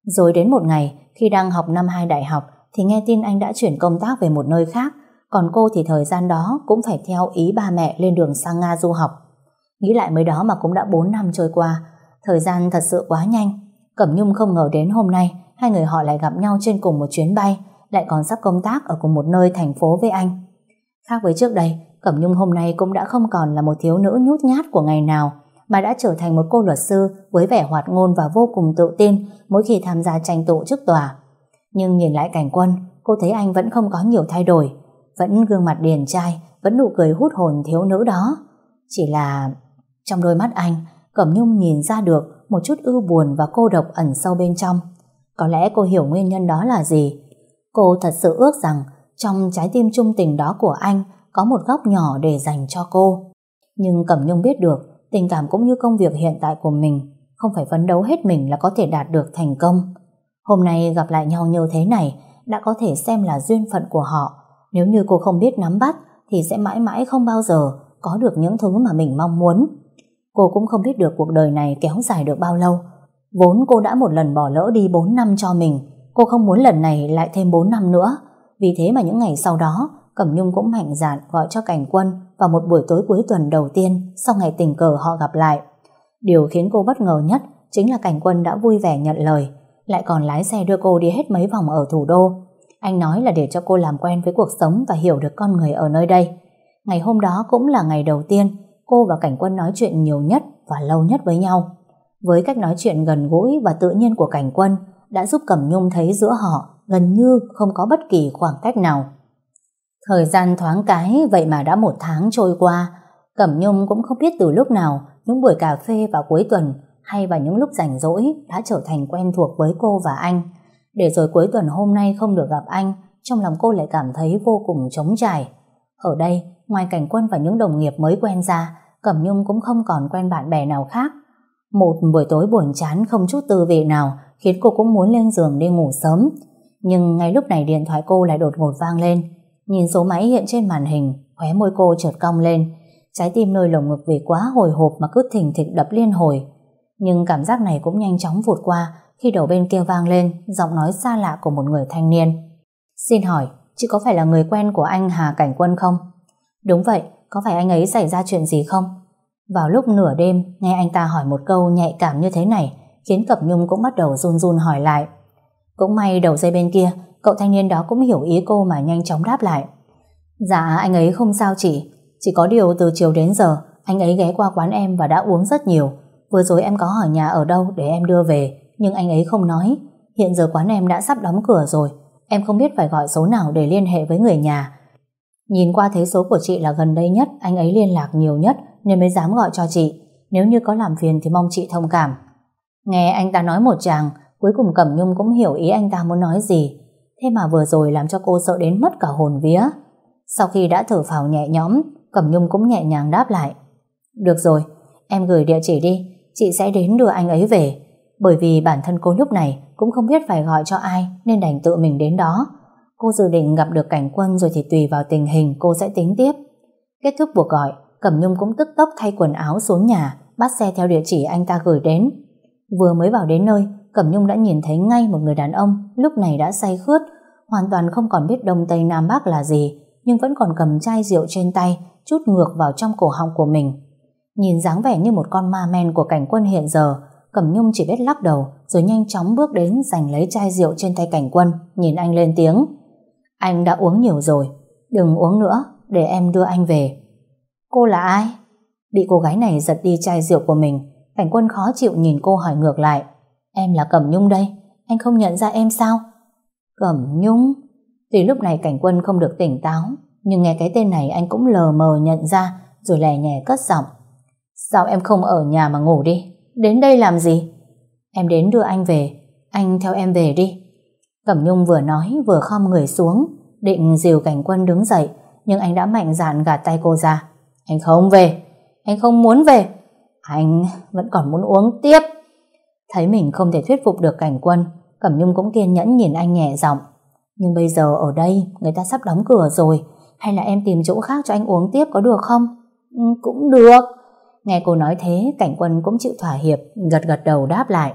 Rồi đến một ngày, khi đang học năm 2 đại học, thì nghe tin anh đã chuyển công tác về một nơi khác, còn cô thì thời gian đó cũng phải theo ý ba mẹ lên đường sang Nga du học. Nghĩ lại mới đó mà cũng đã 4 năm trôi qua, thời gian thật sự quá nhanh. Cẩm Nhung không ngờ đến hôm nay, hai người họ lại gặp nhau trên cùng một chuyến bay, lại còn sắp công tác ở cùng một nơi thành phố với anh. Khác với trước đây, Cẩm Nhung hôm nay cũng đã không còn là một thiếu nữ nhút nhát của ngày nào, mà đã trở thành một cô luật sư với vẻ hoạt ngôn và vô cùng tự tin mỗi khi tham gia tranh tụ trước tòa. Nhưng nhìn lại cảnh quân, cô thấy anh vẫn không có nhiều thay đổi, vẫn gương mặt điển trai, vẫn nụ cười hút hồn thiếu nữ đó. Chỉ là trong đôi mắt anh, Cẩm Nhung nhìn ra được một chút ưu buồn và cô độc ẩn sâu bên trong. Có lẽ cô hiểu nguyên nhân đó là gì. Cô thật sự ước rằng trong trái tim trung tình đó của anh có một góc nhỏ để dành cho cô. Nhưng Cẩm Nhung biết được tình cảm cũng như công việc hiện tại của mình không phải phấn đấu hết mình là có thể đạt được thành công. Hôm nay gặp lại nhau như thế này đã có thể xem là duyên phận của họ. Nếu như cô không biết nắm bắt thì sẽ mãi mãi không bao giờ có được những thứ mà mình mong muốn. Cô cũng không biết được cuộc đời này kéo dài được bao lâu. Vốn cô đã một lần bỏ lỡ đi 4 năm cho mình. Cô không muốn lần này lại thêm 4 năm nữa. Vì thế mà những ngày sau đó, Cẩm Nhung cũng mạnh dạn gọi cho Cảnh Quân vào một buổi tối cuối tuần đầu tiên sau ngày tình cờ họ gặp lại. Điều khiến cô bất ngờ nhất chính là Cảnh Quân đã vui vẻ nhận lời, lại còn lái xe đưa cô đi hết mấy vòng ở thủ đô. Anh nói là để cho cô làm quen với cuộc sống và hiểu được con người ở nơi đây. Ngày hôm đó cũng là ngày đầu tiên, cô và Cảnh Quân nói chuyện nhiều nhất và lâu nhất với nhau. Với cách nói chuyện gần gũi và tự nhiên của Cảnh Quân, đã giúp Cẩm Nhung thấy giữa họ gần như không có bất kỳ khoảng cách nào. Thời gian thoáng cái, vậy mà đã một tháng trôi qua, Cẩm Nhung cũng không biết từ lúc nào những buổi cà phê vào cuối tuần hay vào những lúc rảnh rỗi đã trở thành quen thuộc với cô và anh. Để rồi cuối tuần hôm nay không được gặp anh trong lòng cô lại cảm thấy vô cùng trống trải. Ở đây, ngoài cảnh quân và những đồng nghiệp mới quen ra Cẩm Nhung cũng không còn quen bạn bè nào khác. Một buổi tối buồn chán không chút tư vị nào khiến cô cũng muốn lên giường đi ngủ sớm. Nhưng ngay lúc này điện thoại cô lại đột ngột vang lên. Nhìn số máy hiện trên màn hình, khóe môi cô chợt cong lên. Trái tim nơi lồng ngực vì quá hồi hộp mà cứ thình thịch đập liên hồi. Nhưng cảm giác này cũng nhanh chóng vụt qua khi đầu bên kia vang lên giọng nói xa lạ của một người thanh niên. Xin hỏi, chị có phải là người quen của anh Hà Cảnh Quân không? Đúng vậy, có phải anh ấy xảy ra chuyện gì không? Vào lúc nửa đêm, nghe anh ta hỏi một câu nhạy cảm như thế này, khiến Cẩm Nhung cũng bắt đầu run run hỏi lại. Cũng may đầu dây bên kia, cậu thanh niên đó cũng hiểu ý cô mà nhanh chóng đáp lại. Dạ, anh ấy không sao chị. Chỉ có điều từ chiều đến giờ, anh ấy ghé qua quán em và đã uống rất nhiều. Vừa rồi em có hỏi nhà ở đâu để em đưa về, nhưng anh ấy không nói. Hiện giờ quán em đã sắp đóng cửa rồi, em không biết phải gọi số nào để liên hệ với người nhà. Nhìn qua thấy số của chị là gần đây nhất, anh ấy liên lạc nhiều nhất nên mới dám gọi cho chị. Nếu như có làm phiền thì mong chị thông cảm. Nghe anh ta nói một chàng, cuối cùng Cẩm Nhung cũng hiểu ý anh ta muốn nói gì. Thế mà vừa rồi làm cho cô sợ đến mất cả hồn vía. Sau khi đã thở phào nhẹ nhõm, Cẩm Nhung cũng nhẹ nhàng đáp lại. Được rồi, em gửi địa chỉ đi, chị sẽ đến đưa anh ấy về. Bởi vì bản thân cô lúc này cũng không biết phải gọi cho ai nên đành tự mình đến đó. Cô dự định gặp được cảnh quân rồi thì tùy vào tình hình cô sẽ tính tiếp. Kết thúc cuộc gọi, Cẩm Nhung cũng tức tốc thay quần áo xuống nhà, bắt xe theo địa chỉ anh ta gửi đến. Vừa mới vào đến nơi, Cẩm Nhung đã nhìn thấy ngay một người đàn ông lúc này đã say khướt, hoàn toàn không còn biết Đông Tây Nam Bắc là gì, nhưng vẫn còn cầm chai rượu trên tay, chút ngược vào trong cổ họng của mình. Nhìn dáng vẻ như một con ma men của cảnh quân hiện giờ, Cẩm Nhung chỉ biết lắc đầu rồi nhanh chóng bước đến giành lấy chai rượu trên tay cảnh quân, nhìn anh lên tiếng. Anh đã uống nhiều rồi, đừng uống nữa, để em đưa anh về. Cô là ai? Bị cô gái này giật đi chai rượu của mình, cảnh quân khó chịu nhìn cô hỏi ngược lại. Em là Cẩm Nhung đây, anh không nhận ra em sao? Cẩm Nhung? Tuy lúc này cảnh quân không được tỉnh táo, nhưng nghe cái tên này anh cũng lờ mờ nhận ra, rồi lè nhẹ cất giọng. Sao em không ở nhà mà ngủ đi? Đến đây làm gì? Em đến đưa anh về, anh theo em về đi. Cẩm Nhung vừa nói vừa khom người xuống, định dìu cảnh quân đứng dậy, nhưng anh đã mạnh dạn gạt tay cô ra. Anh không về, anh không muốn về, anh vẫn còn muốn uống tiếp. Thấy mình không thể thuyết phục được cảnh quân, Cẩm Nhung cũng kiên nhẫn nhìn anh nhẹ giọng. Nhưng bây giờ ở đây người ta sắp đóng cửa rồi, hay là em tìm chỗ khác cho anh uống tiếp có được không? Ừ, cũng được. Nghe cô nói thế, cảnh quân cũng chịu thỏa hiệp, gật gật đầu đáp lại.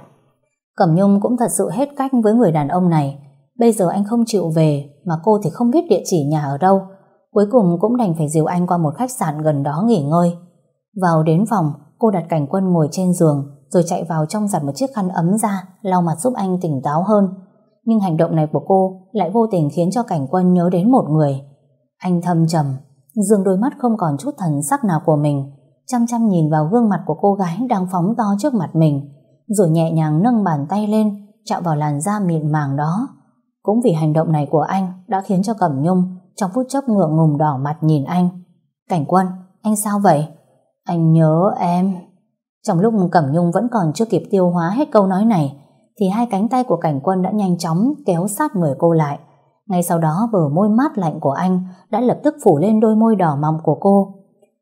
Cẩm Nhung cũng thật sự hết cách với người đàn ông này. Bây giờ anh không chịu về mà cô thì không biết địa chỉ nhà ở đâu. Cuối cùng cũng đành phải dìu anh qua một khách sạn gần đó nghỉ ngơi. Vào đến phòng, cô đặt cảnh quân ngồi trên giường rồi chạy vào trong giặt một chiếc khăn ấm ra lau mặt giúp anh tỉnh táo hơn. Nhưng hành động này của cô lại vô tình khiến cho cảnh quân nhớ đến một người. Anh thâm trầm, dường đôi mắt không còn chút thần sắc nào của mình, chăm chăm nhìn vào gương mặt của cô gái đang phóng to trước mặt mình, rồi nhẹ nhàng nâng bàn tay lên, chạm vào làn da mịn màng đó. Cũng vì hành động này của anh đã khiến cho Cẩm Nhung trong phút chốc ngượng ngùng đỏ mặt nhìn anh. Cảnh quân, anh sao vậy? Anh nhớ em. Trong lúc Cẩm Nhung vẫn còn chưa kịp tiêu hóa hết câu nói này, thì hai cánh tay của cảnh quân đã nhanh chóng kéo sát người cô lại. Ngay sau đó bờ môi mát lạnh của anh đã lập tức phủ lên đôi môi đỏ mọng của cô.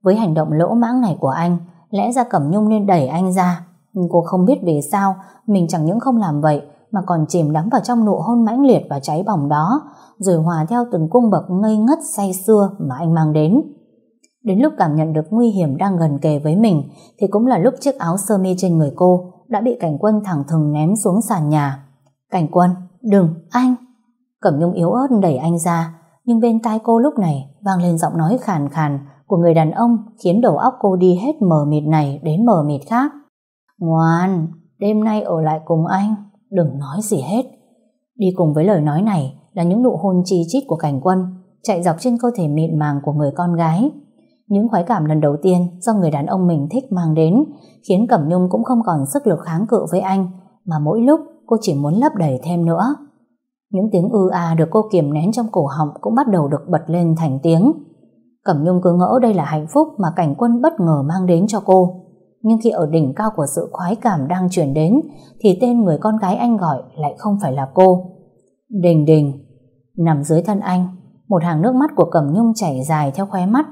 Với hành động lỗ mãng này của anh, lẽ ra Cẩm Nhung nên đẩy anh ra. Nhưng cô không biết vì sao mình chẳng những không làm vậy mà còn chìm đắm vào trong nụ hôn mãnh liệt và cháy bỏng đó, rồi hòa theo từng cung bậc ngây ngất say xưa mà anh mang đến. Đến lúc cảm nhận được nguy hiểm đang gần kề với mình thì cũng là lúc chiếc áo sơ mi trên người cô đã bị cảnh quân thẳng thừng ném xuống sàn nhà. Cảnh quân, đừng, anh! Cẩm nhung yếu ớt đẩy anh ra, nhưng bên tai cô lúc này vang lên giọng nói khàn khàn của người đàn ông khiến đầu óc cô đi hết mờ mịt này đến mờ mịt khác. Ngoan, đêm nay ở lại cùng anh, đừng nói gì hết. Đi cùng với lời nói này là những nụ hôn chi chít của cảnh quân chạy dọc trên cơ thể mịn màng của người con gái. Những khoái cảm lần đầu tiên do người đàn ông mình thích mang đến khiến Cẩm Nhung cũng không còn sức lực kháng cự với anh mà mỗi lúc cô chỉ muốn lấp đầy thêm nữa. Những tiếng ư a được cô kiềm nén trong cổ họng cũng bắt đầu được bật lên thành tiếng. Cẩm Nhung cứ ngỡ đây là hạnh phúc mà cảnh quân bất ngờ mang đến cho cô. Nhưng khi ở đỉnh cao của sự khoái cảm đang chuyển đến thì tên người con gái anh gọi lại không phải là cô. Đình đình Nằm dưới thân anh một hàng nước mắt của Cẩm Nhung chảy dài theo khóe mắt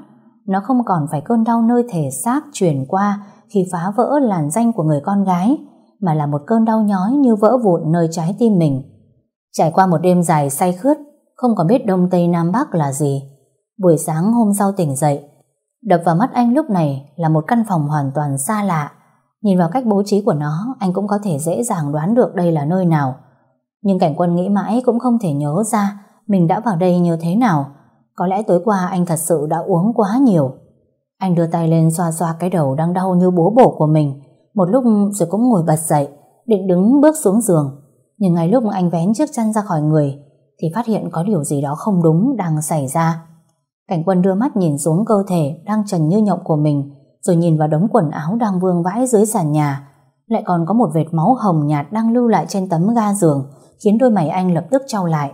nó không còn phải cơn đau nơi thể xác truyền qua khi phá vỡ làn danh của người con gái, mà là một cơn đau nhói như vỡ vụn nơi trái tim mình. Trải qua một đêm dài say khướt, không còn biết Đông Tây Nam Bắc là gì. Buổi sáng hôm sau tỉnh dậy, đập vào mắt anh lúc này là một căn phòng hoàn toàn xa lạ. Nhìn vào cách bố trí của nó, anh cũng có thể dễ dàng đoán được đây là nơi nào. Nhưng cảnh quân nghĩ mãi cũng không thể nhớ ra mình đã vào đây như thế nào, có lẽ tối qua anh thật sự đã uống quá nhiều. Anh đưa tay lên xoa xoa cái đầu đang đau như bố bổ của mình. Một lúc rồi cũng ngồi bật dậy, định đứng bước xuống giường. Nhưng ngay lúc anh vén chiếc chăn ra khỏi người, thì phát hiện có điều gì đó không đúng đang xảy ra. Cảnh quân đưa mắt nhìn xuống cơ thể đang trần như nhộng của mình, rồi nhìn vào đống quần áo đang vương vãi dưới sàn nhà. Lại còn có một vệt máu hồng nhạt đang lưu lại trên tấm ga giường, khiến đôi mày anh lập tức trao lại.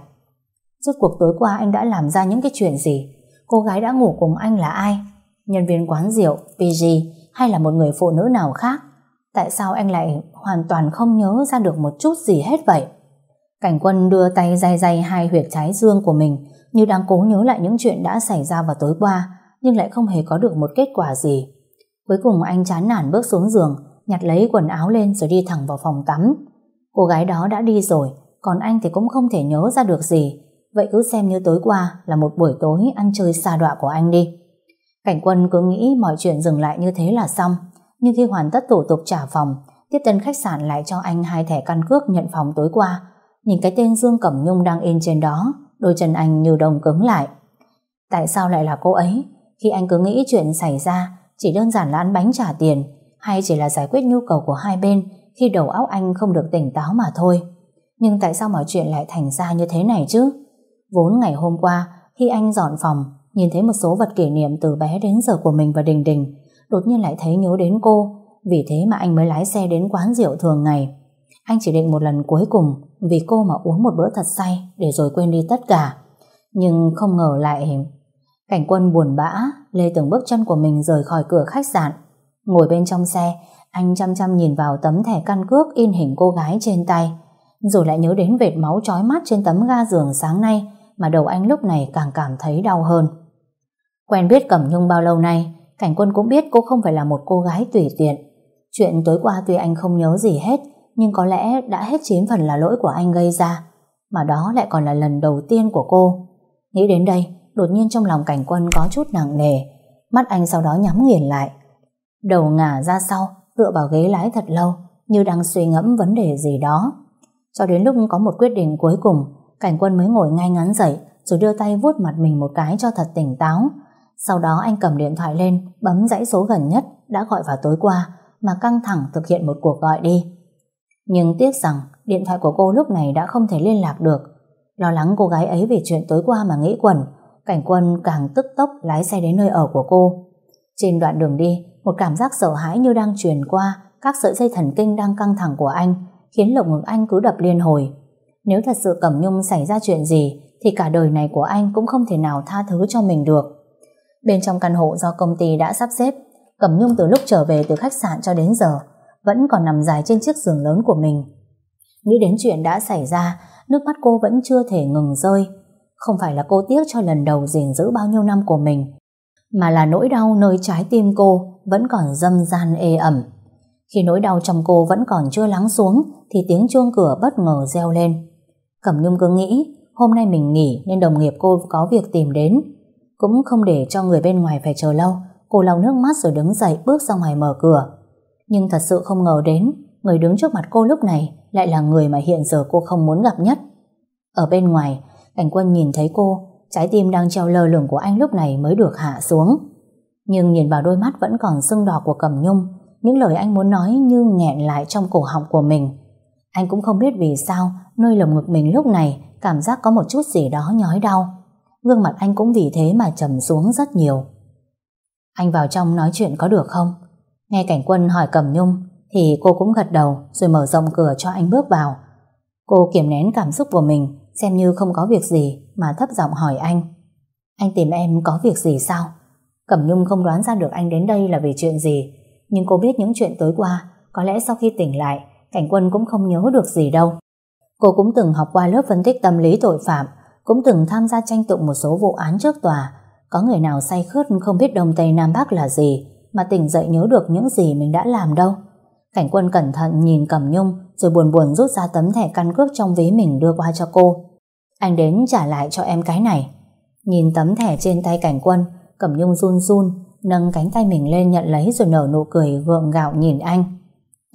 Rốt cuộc tối qua anh đã làm ra những cái chuyện gì? Cô gái đã ngủ cùng anh là ai? Nhân viên quán rượu, PG hay là một người phụ nữ nào khác? Tại sao anh lại hoàn toàn không nhớ ra được một chút gì hết vậy? Cảnh quân đưa tay day day hai huyệt trái dương của mình như đang cố nhớ lại những chuyện đã xảy ra vào tối qua nhưng lại không hề có được một kết quả gì. Cuối cùng anh chán nản bước xuống giường nhặt lấy quần áo lên rồi đi thẳng vào phòng tắm. Cô gái đó đã đi rồi còn anh thì cũng không thể nhớ ra được gì Vậy cứ xem như tối qua là một buổi tối ăn chơi xa đọa của anh đi. Cảnh quân cứ nghĩ mọi chuyện dừng lại như thế là xong. Nhưng khi hoàn tất thủ tục trả phòng, tiếp tân khách sạn lại cho anh hai thẻ căn cước nhận phòng tối qua. Nhìn cái tên Dương Cẩm Nhung đang in trên đó, đôi chân anh như đồng cứng lại. Tại sao lại là cô ấy? Khi anh cứ nghĩ chuyện xảy ra chỉ đơn giản là ăn bánh trả tiền hay chỉ là giải quyết nhu cầu của hai bên khi đầu óc anh không được tỉnh táo mà thôi. Nhưng tại sao mọi chuyện lại thành ra như thế này chứ? Vốn ngày hôm qua, khi anh dọn phòng, nhìn thấy một số vật kỷ niệm từ bé đến giờ của mình và Đình Đình, đột nhiên lại thấy nhớ đến cô, vì thế mà anh mới lái xe đến quán rượu thường ngày. Anh chỉ định một lần cuối cùng vì cô mà uống một bữa thật say để rồi quên đi tất cả. Nhưng không ngờ lại... Cảnh quân buồn bã, lê từng bước chân của mình rời khỏi cửa khách sạn. Ngồi bên trong xe, anh chăm chăm nhìn vào tấm thẻ căn cước in hình cô gái trên tay. Rồi lại nhớ đến vệt máu trói mắt trên tấm ga giường sáng nay mà đầu anh lúc này càng cảm thấy đau hơn. Quen biết Cẩm Nhung bao lâu nay, Cảnh Quân cũng biết cô không phải là một cô gái tùy tiện. Chuyện tối qua tuy anh không nhớ gì hết, nhưng có lẽ đã hết chín phần là lỗi của anh gây ra, mà đó lại còn là lần đầu tiên của cô. Nghĩ đến đây, đột nhiên trong lòng Cảnh Quân có chút nặng nề, mắt anh sau đó nhắm nghiền lại. Đầu ngả ra sau, tựa vào ghế lái thật lâu, như đang suy ngẫm vấn đề gì đó. Cho đến lúc có một quyết định cuối cùng, cảnh quân mới ngồi ngay ngắn dậy rồi đưa tay vuốt mặt mình một cái cho thật tỉnh táo. Sau đó anh cầm điện thoại lên, bấm dãy số gần nhất đã gọi vào tối qua mà căng thẳng thực hiện một cuộc gọi đi. Nhưng tiếc rằng điện thoại của cô lúc này đã không thể liên lạc được. Lo lắng cô gái ấy về chuyện tối qua mà nghĩ quẩn, cảnh quân càng tức tốc lái xe đến nơi ở của cô. Trên đoạn đường đi, một cảm giác sợ hãi như đang truyền qua các sợi dây thần kinh đang căng thẳng của anh, khiến lồng ngực anh cứ đập liên hồi. Nếu thật sự Cẩm Nhung xảy ra chuyện gì, thì cả đời này của anh cũng không thể nào tha thứ cho mình được. Bên trong căn hộ do công ty đã sắp xếp, Cẩm Nhung từ lúc trở về từ khách sạn cho đến giờ, vẫn còn nằm dài trên chiếc giường lớn của mình. Nghĩ đến chuyện đã xảy ra, nước mắt cô vẫn chưa thể ngừng rơi. Không phải là cô tiếc cho lần đầu gìn giữ bao nhiêu năm của mình, mà là nỗi đau nơi trái tim cô vẫn còn dâm gian ê ẩm. Khi nỗi đau trong cô vẫn còn chưa lắng xuống, thì tiếng chuông cửa bất ngờ reo lên. Cẩm Nhung cứ nghĩ, hôm nay mình nghỉ nên đồng nghiệp cô có việc tìm đến. Cũng không để cho người bên ngoài phải chờ lâu, cô lau nước mắt rồi đứng dậy bước ra ngoài mở cửa. Nhưng thật sự không ngờ đến, người đứng trước mặt cô lúc này lại là người mà hiện giờ cô không muốn gặp nhất. Ở bên ngoài, cảnh quân nhìn thấy cô, trái tim đang treo lơ lửng của anh lúc này mới được hạ xuống. Nhưng nhìn vào đôi mắt vẫn còn sưng đỏ của Cẩm Nhung, những lời anh muốn nói như nghẹn lại trong cổ họng của mình. Anh cũng không biết vì sao nơi lồng ngực mình lúc này cảm giác có một chút gì đó nhói đau. Gương mặt anh cũng vì thế mà trầm xuống rất nhiều. Anh vào trong nói chuyện có được không? Nghe cảnh quân hỏi Cẩm Nhung, thì cô cũng gật đầu rồi mở rộng cửa cho anh bước vào. Cô kiềm nén cảm xúc của mình, xem như không có việc gì mà thấp giọng hỏi anh. Anh tìm em có việc gì sao? Cẩm Nhung không đoán ra được anh đến đây là vì chuyện gì, nhưng cô biết những chuyện tối qua, có lẽ sau khi tỉnh lại, Cảnh Quân cũng không nhớ được gì đâu. Cô cũng từng học qua lớp phân tích tâm lý tội phạm, cũng từng tham gia tranh tụng một số vụ án trước tòa có người nào say khướt không biết Đông Tây Nam Bắc là gì mà tỉnh dậy nhớ được những gì mình đã làm đâu. Cảnh quân cẩn thận nhìn Cẩm Nhung rồi buồn buồn rút ra tấm thẻ căn cước trong ví mình đưa qua cho cô. Anh đến trả lại cho em cái này. Nhìn tấm thẻ trên tay cảnh quân, Cẩm Nhung run run, nâng cánh tay mình lên nhận lấy rồi nở nụ cười gượng gạo nhìn anh.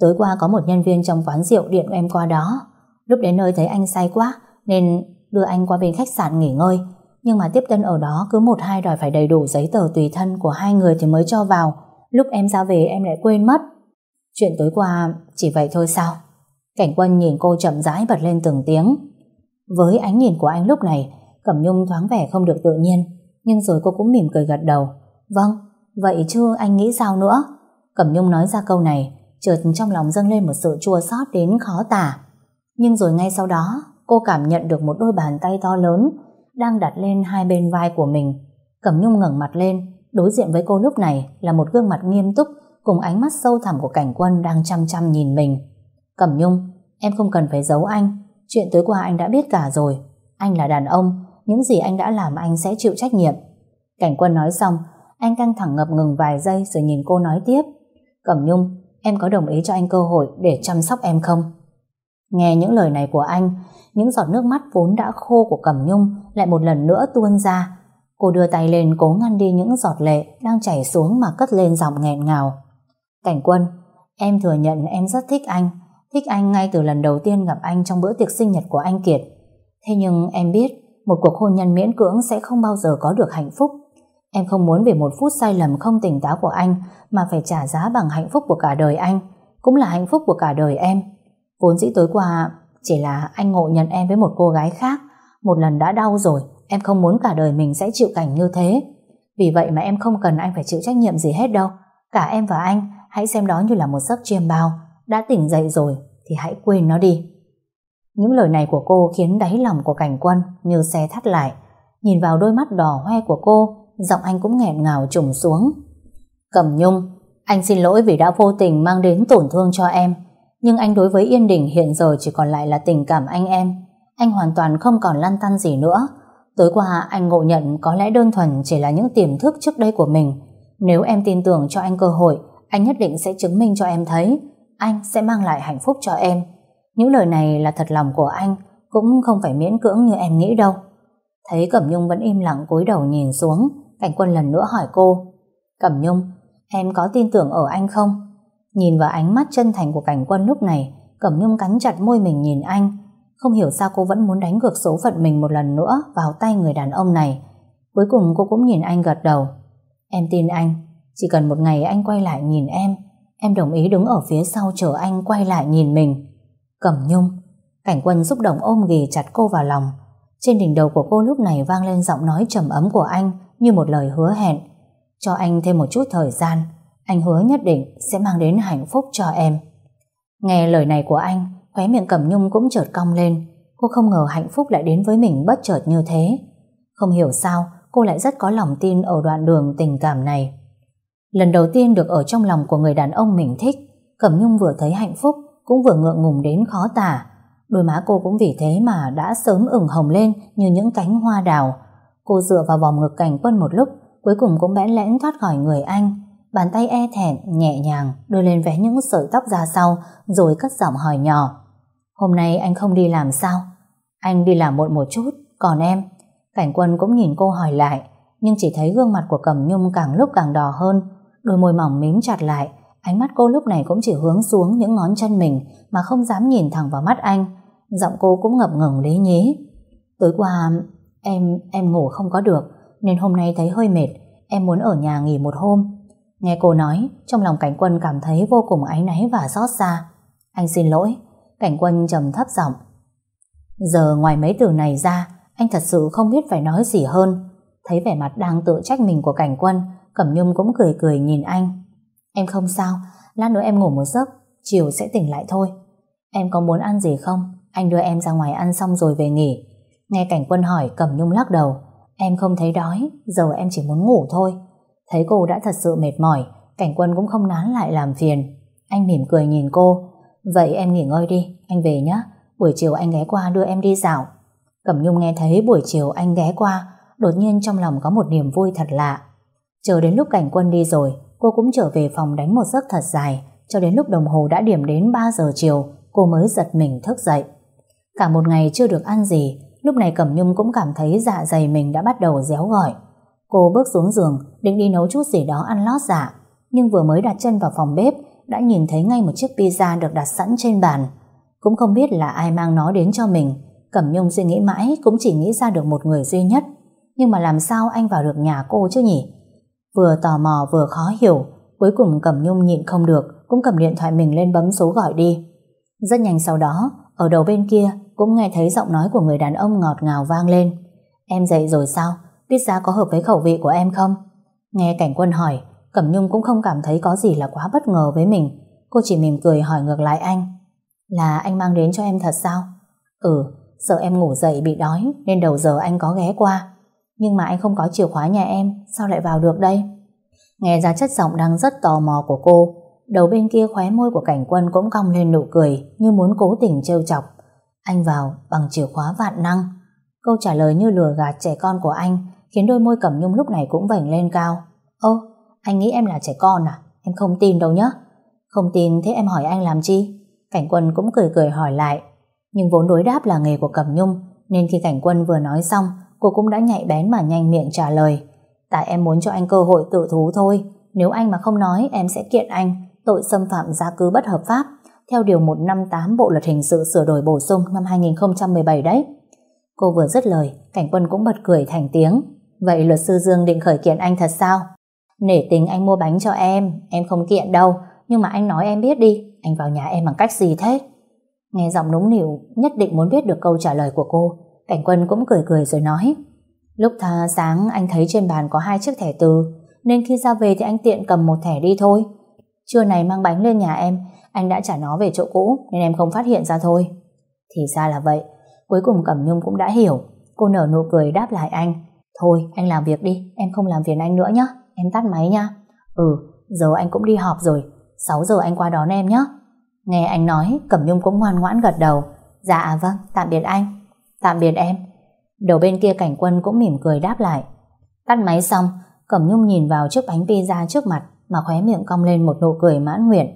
Tối qua có một nhân viên trong quán rượu điện em qua đó. Lúc đến nơi thấy anh say quá nên đưa anh qua bên khách sạn nghỉ ngơi. Nhưng mà tiếp tân ở đó cứ một hai đòi phải đầy đủ giấy tờ tùy thân của hai người thì mới cho vào. Lúc em ra về em lại quên mất. Chuyện tối qua chỉ vậy thôi sao? Cảnh quân nhìn cô chậm rãi bật lên từng tiếng. Với ánh nhìn của anh lúc này, Cẩm Nhung thoáng vẻ không được tự nhiên. Nhưng rồi cô cũng mỉm cười gật đầu. Vâng, vậy chứ anh nghĩ sao nữa? Cẩm Nhung nói ra câu này, chợt trong lòng dâng lên một sự chua xót đến khó tả. Nhưng rồi ngay sau đó, cô cảm nhận được một đôi bàn tay to lớn đang đặt lên hai bên vai của mình. Cẩm Nhung ngẩng mặt lên, đối diện với cô lúc này là một gương mặt nghiêm túc cùng ánh mắt sâu thẳm của cảnh quân đang chăm chăm nhìn mình. Cẩm Nhung, em không cần phải giấu anh. Chuyện tối qua anh đã biết cả rồi. Anh là đàn ông, những gì anh đã làm anh sẽ chịu trách nhiệm. Cảnh quân nói xong, anh căng thẳng ngập ngừng vài giây rồi nhìn cô nói tiếp. Cẩm Nhung, em có đồng ý cho anh cơ hội để chăm sóc em không? Nghe những lời này của anh, những giọt nước mắt vốn đã khô của Cẩm Nhung lại một lần nữa tuôn ra. Cô đưa tay lên cố ngăn đi những giọt lệ đang chảy xuống mà cất lên giọng nghẹn ngào. Cảnh quân, em thừa nhận em rất thích anh, thích anh ngay từ lần đầu tiên gặp anh trong bữa tiệc sinh nhật của anh Kiệt. Thế nhưng em biết, một cuộc hôn nhân miễn cưỡng sẽ không bao giờ có được hạnh phúc. Em không muốn vì một phút sai lầm không tỉnh táo của anh mà phải trả giá bằng hạnh phúc của cả đời anh, cũng là hạnh phúc của cả đời em. Vốn dĩ tối qua chỉ là anh ngộ nhận em với một cô gái khác, một lần đã đau rồi, em không muốn cả đời mình sẽ chịu cảnh như thế. Vì vậy mà em không cần anh phải chịu trách nhiệm gì hết đâu. Cả em và anh hãy xem đó như là một giấc chiêm bao. Đã tỉnh dậy rồi thì hãy quên nó đi. Những lời này của cô khiến đáy lòng của cảnh quân như xe thắt lại. Nhìn vào đôi mắt đỏ hoe của cô, giọng anh cũng nghẹn ngào trùng xuống. Cẩm Nhung, anh xin lỗi vì đã vô tình mang đến tổn thương cho em. Nhưng anh đối với Yên Đình hiện giờ chỉ còn lại là tình cảm anh em. Anh hoàn toàn không còn lăn tăn gì nữa. Tối qua anh ngộ nhận có lẽ đơn thuần chỉ là những tiềm thức trước đây của mình. Nếu em tin tưởng cho anh cơ hội, anh nhất định sẽ chứng minh cho em thấy anh sẽ mang lại hạnh phúc cho em. Những lời này là thật lòng của anh, cũng không phải miễn cưỡng như em nghĩ đâu. Thấy Cẩm Nhung vẫn im lặng cúi đầu nhìn xuống, Cảnh Quân lần nữa hỏi cô. Cẩm Nhung, em có tin tưởng ở anh không? Nhìn vào ánh mắt chân thành của cảnh quân lúc này, Cẩm Nhung cắn chặt môi mình nhìn anh. Không hiểu sao cô vẫn muốn đánh ngược số phận mình một lần nữa vào tay người đàn ông này. Cuối cùng cô cũng nhìn anh gật đầu. Em tin anh, chỉ cần một ngày anh quay lại nhìn em, em đồng ý đứng ở phía sau chờ anh quay lại nhìn mình. Cẩm Nhung, cảnh quân xúc động ôm ghì chặt cô vào lòng. Trên đỉnh đầu của cô lúc này vang lên giọng nói trầm ấm của anh như một lời hứa hẹn. Cho anh thêm một chút thời gian, anh hứa nhất định sẽ mang đến hạnh phúc cho em. Nghe lời này của anh, khóe miệng Cẩm Nhung cũng chợt cong lên. Cô không ngờ hạnh phúc lại đến với mình bất chợt như thế. Không hiểu sao, cô lại rất có lòng tin ở đoạn đường tình cảm này. Lần đầu tiên được ở trong lòng của người đàn ông mình thích, Cẩm Nhung vừa thấy hạnh phúc, cũng vừa ngượng ngùng đến khó tả. Đôi má cô cũng vì thế mà đã sớm ửng hồng lên như những cánh hoa đào. Cô dựa vào vòng ngực cảnh quân một lúc, cuối cùng cũng bẽn lẽn thoát khỏi người anh. Bàn tay e thẹn, nhẹ nhàng, đưa lên vẽ những sợi tóc ra sau, rồi cất giọng hỏi nhỏ. Hôm nay anh không đi làm sao? Anh đi làm muộn một chút, còn em? Cảnh quân cũng nhìn cô hỏi lại, nhưng chỉ thấy gương mặt của Cẩm Nhung càng lúc càng đỏ hơn, đôi môi mỏng mím chặt lại, ánh mắt cô lúc này cũng chỉ hướng xuống những ngón chân mình mà không dám nhìn thẳng vào mắt anh. Giọng cô cũng ngập ngừng lý nhí. Tối qua em em ngủ không có được, nên hôm nay thấy hơi mệt, em muốn ở nhà nghỉ một hôm. Nghe cô nói, trong lòng cảnh quân cảm thấy vô cùng áy náy và xót xa. Anh xin lỗi, cảnh quân trầm thấp giọng. Giờ ngoài mấy từ này ra, anh thật sự không biết phải nói gì hơn. Thấy vẻ mặt đang tự trách mình của cảnh quân, Cẩm Nhung cũng cười cười nhìn anh. Em không sao, lát nữa em ngủ một giấc, chiều sẽ tỉnh lại thôi. Em có muốn ăn gì không? Anh đưa em ra ngoài ăn xong rồi về nghỉ. Nghe cảnh quân hỏi, Cẩm Nhung lắc đầu. Em không thấy đói, giờ em chỉ muốn ngủ thôi. Thấy cô đã thật sự mệt mỏi, cảnh quân cũng không nán lại làm phiền. Anh mỉm cười nhìn cô. Vậy em nghỉ ngơi đi, anh về nhé. Buổi chiều anh ghé qua đưa em đi dạo. Cẩm Nhung nghe thấy buổi chiều anh ghé qua, đột nhiên trong lòng có một niềm vui thật lạ. Chờ đến lúc cảnh quân đi rồi, cô cũng trở về phòng đánh một giấc thật dài, cho đến lúc đồng hồ đã điểm đến 3 giờ chiều, cô mới giật mình thức dậy. Cả một ngày chưa được ăn gì, lúc này Cẩm Nhung cũng cảm thấy dạ dày mình đã bắt đầu réo gọi. Cô bước xuống giường, định đi nấu chút gì đó ăn lót dạ, nhưng vừa mới đặt chân vào phòng bếp, đã nhìn thấy ngay một chiếc pizza được đặt sẵn trên bàn. Cũng không biết là ai mang nó đến cho mình, Cẩm Nhung suy nghĩ mãi cũng chỉ nghĩ ra được một người duy nhất. Nhưng mà làm sao anh vào được nhà cô chứ nhỉ? Vừa tò mò vừa khó hiểu, cuối cùng Cẩm Nhung nhịn không được, cũng cầm điện thoại mình lên bấm số gọi đi. Rất nhanh sau đó, ở đầu bên kia cũng nghe thấy giọng nói của người đàn ông ngọt ngào vang lên. Em dậy rồi sao? Pizza có hợp với khẩu vị của em không? Nghe cảnh quân hỏi, Cẩm Nhung cũng không cảm thấy có gì là quá bất ngờ với mình. Cô chỉ mỉm cười hỏi ngược lại anh. Là anh mang đến cho em thật sao? Ừ, sợ em ngủ dậy bị đói nên đầu giờ anh có ghé qua. Nhưng mà anh không có chìa khóa nhà em, sao lại vào được đây? Nghe ra chất giọng đang rất tò mò của cô, đầu bên kia khóe môi của cảnh quân cũng cong lên nụ cười như muốn cố tình trêu chọc. Anh vào bằng chìa khóa vạn năng. Câu trả lời như lừa gạt trẻ con của anh khiến đôi môi cẩm nhung lúc này cũng vảnh lên cao. Ô, anh nghĩ em là trẻ con à? Em không tin đâu nhá. Không tin thế em hỏi anh làm chi? Cảnh quân cũng cười cười hỏi lại. Nhưng vốn đối đáp là nghề của Cẩm Nhung nên khi Cảnh quân vừa nói xong cô cũng đã nhạy bén mà nhanh miệng trả lời. Tại em muốn cho anh cơ hội tự thú thôi. Nếu anh mà không nói em sẽ kiện anh tội xâm phạm gia cư bất hợp pháp theo Điều 158 Bộ Luật Hình sự sửa đổi bổ sung năm 2017 đấy. Cô vừa dứt lời, cảnh quân cũng bật cười thành tiếng. Vậy luật sư Dương định khởi kiện anh thật sao? Nể tình anh mua bánh cho em, em không kiện đâu, nhưng mà anh nói em biết đi, anh vào nhà em bằng cách gì thế? Nghe giọng núng nỉu, nhất định muốn biết được câu trả lời của cô. Cảnh quân cũng cười cười rồi nói. Lúc tha sáng anh thấy trên bàn có hai chiếc thẻ từ, nên khi ra về thì anh tiện cầm một thẻ đi thôi. Trưa này mang bánh lên nhà em, anh đã trả nó về chỗ cũ nên em không phát hiện ra thôi. Thì ra là vậy. Cuối cùng Cẩm Nhung cũng đã hiểu. Cô nở nụ cười đáp lại anh. Thôi anh làm việc đi, em không làm phiền anh nữa nhé. Em tắt máy nha. Ừ, giờ anh cũng đi họp rồi. 6 giờ anh qua đón em nhé. Nghe anh nói, Cẩm Nhung cũng ngoan ngoãn gật đầu. Dạ vâng, tạm biệt anh. Tạm biệt em. Đầu bên kia cảnh quân cũng mỉm cười đáp lại. Tắt máy xong, Cẩm Nhung nhìn vào chiếc bánh pizza trước mặt mà khóe miệng cong lên một nụ cười mãn nguyện.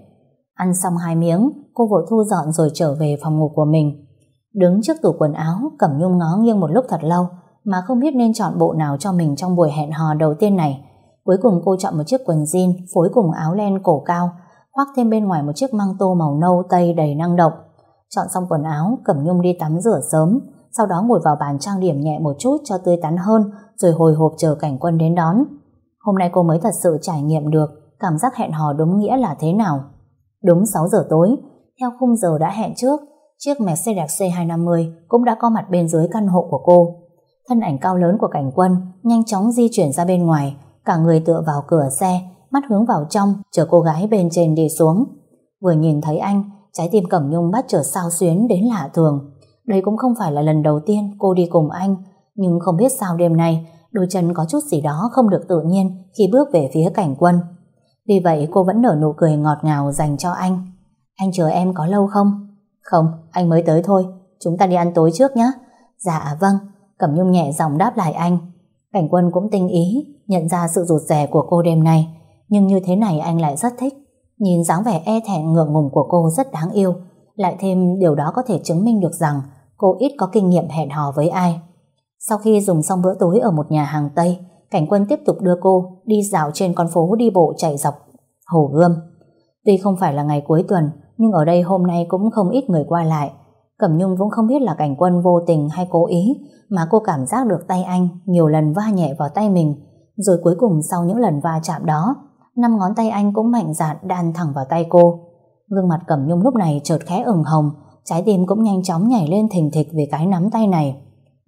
Ăn xong hai miếng, cô vội thu dọn rồi trở về phòng ngủ của mình. Đứng trước tủ quần áo, Cẩm Nhung ngó nghiêng một lúc thật lâu mà không biết nên chọn bộ nào cho mình trong buổi hẹn hò đầu tiên này. Cuối cùng cô chọn một chiếc quần jean phối cùng áo len cổ cao, khoác thêm bên ngoài một chiếc măng tô màu nâu tây đầy năng động. Chọn xong quần áo, Cẩm Nhung đi tắm rửa sớm, sau đó ngồi vào bàn trang điểm nhẹ một chút cho tươi tắn hơn, rồi hồi hộp chờ cảnh quân đến đón. Hôm nay cô mới thật sự trải nghiệm được cảm giác hẹn hò đúng nghĩa là thế nào. Đúng 6 giờ tối, theo khung giờ đã hẹn trước, chiếc Mercedes C250 cũng đã có mặt bên dưới căn hộ của cô. Thân ảnh cao lớn của cảnh quân nhanh chóng di chuyển ra bên ngoài, cả người tựa vào cửa xe, mắt hướng vào trong, chờ cô gái bên trên đi xuống. Vừa nhìn thấy anh, trái tim Cẩm Nhung bắt trở sao xuyến đến lạ thường. Đây cũng không phải là lần đầu tiên cô đi cùng anh, nhưng không biết sao đêm nay, đôi chân có chút gì đó không được tự nhiên khi bước về phía cảnh quân. Vì vậy cô vẫn nở nụ cười ngọt ngào dành cho anh. Anh chờ em có lâu không? Không, anh mới tới thôi, chúng ta đi ăn tối trước nhé. Dạ vâng, Cẩm Nhung nhẹ giọng đáp lại anh. Cảnh quân cũng tinh ý, nhận ra sự rụt rè của cô đêm nay, nhưng như thế này anh lại rất thích. Nhìn dáng vẻ e thẹn ngượng ngùng của cô rất đáng yêu, lại thêm điều đó có thể chứng minh được rằng cô ít có kinh nghiệm hẹn hò với ai. Sau khi dùng xong bữa tối ở một nhà hàng Tây, Cảnh Quân tiếp tục đưa cô đi dạo trên con phố đi bộ chạy dọc Hồ Gươm. Tuy không phải là ngày cuối tuần, nhưng ở đây hôm nay cũng không ít người qua lại. Cẩm Nhung cũng không biết là Cảnh Quân vô tình hay cố ý, mà cô cảm giác được tay anh nhiều lần va nhẹ vào tay mình, rồi cuối cùng sau những lần va chạm đó, năm ngón tay anh cũng mạnh dạn đan thẳng vào tay cô. Gương mặt Cẩm Nhung lúc này chợt khẽ ửng hồng, trái tim cũng nhanh chóng nhảy lên thình thịch vì cái nắm tay này.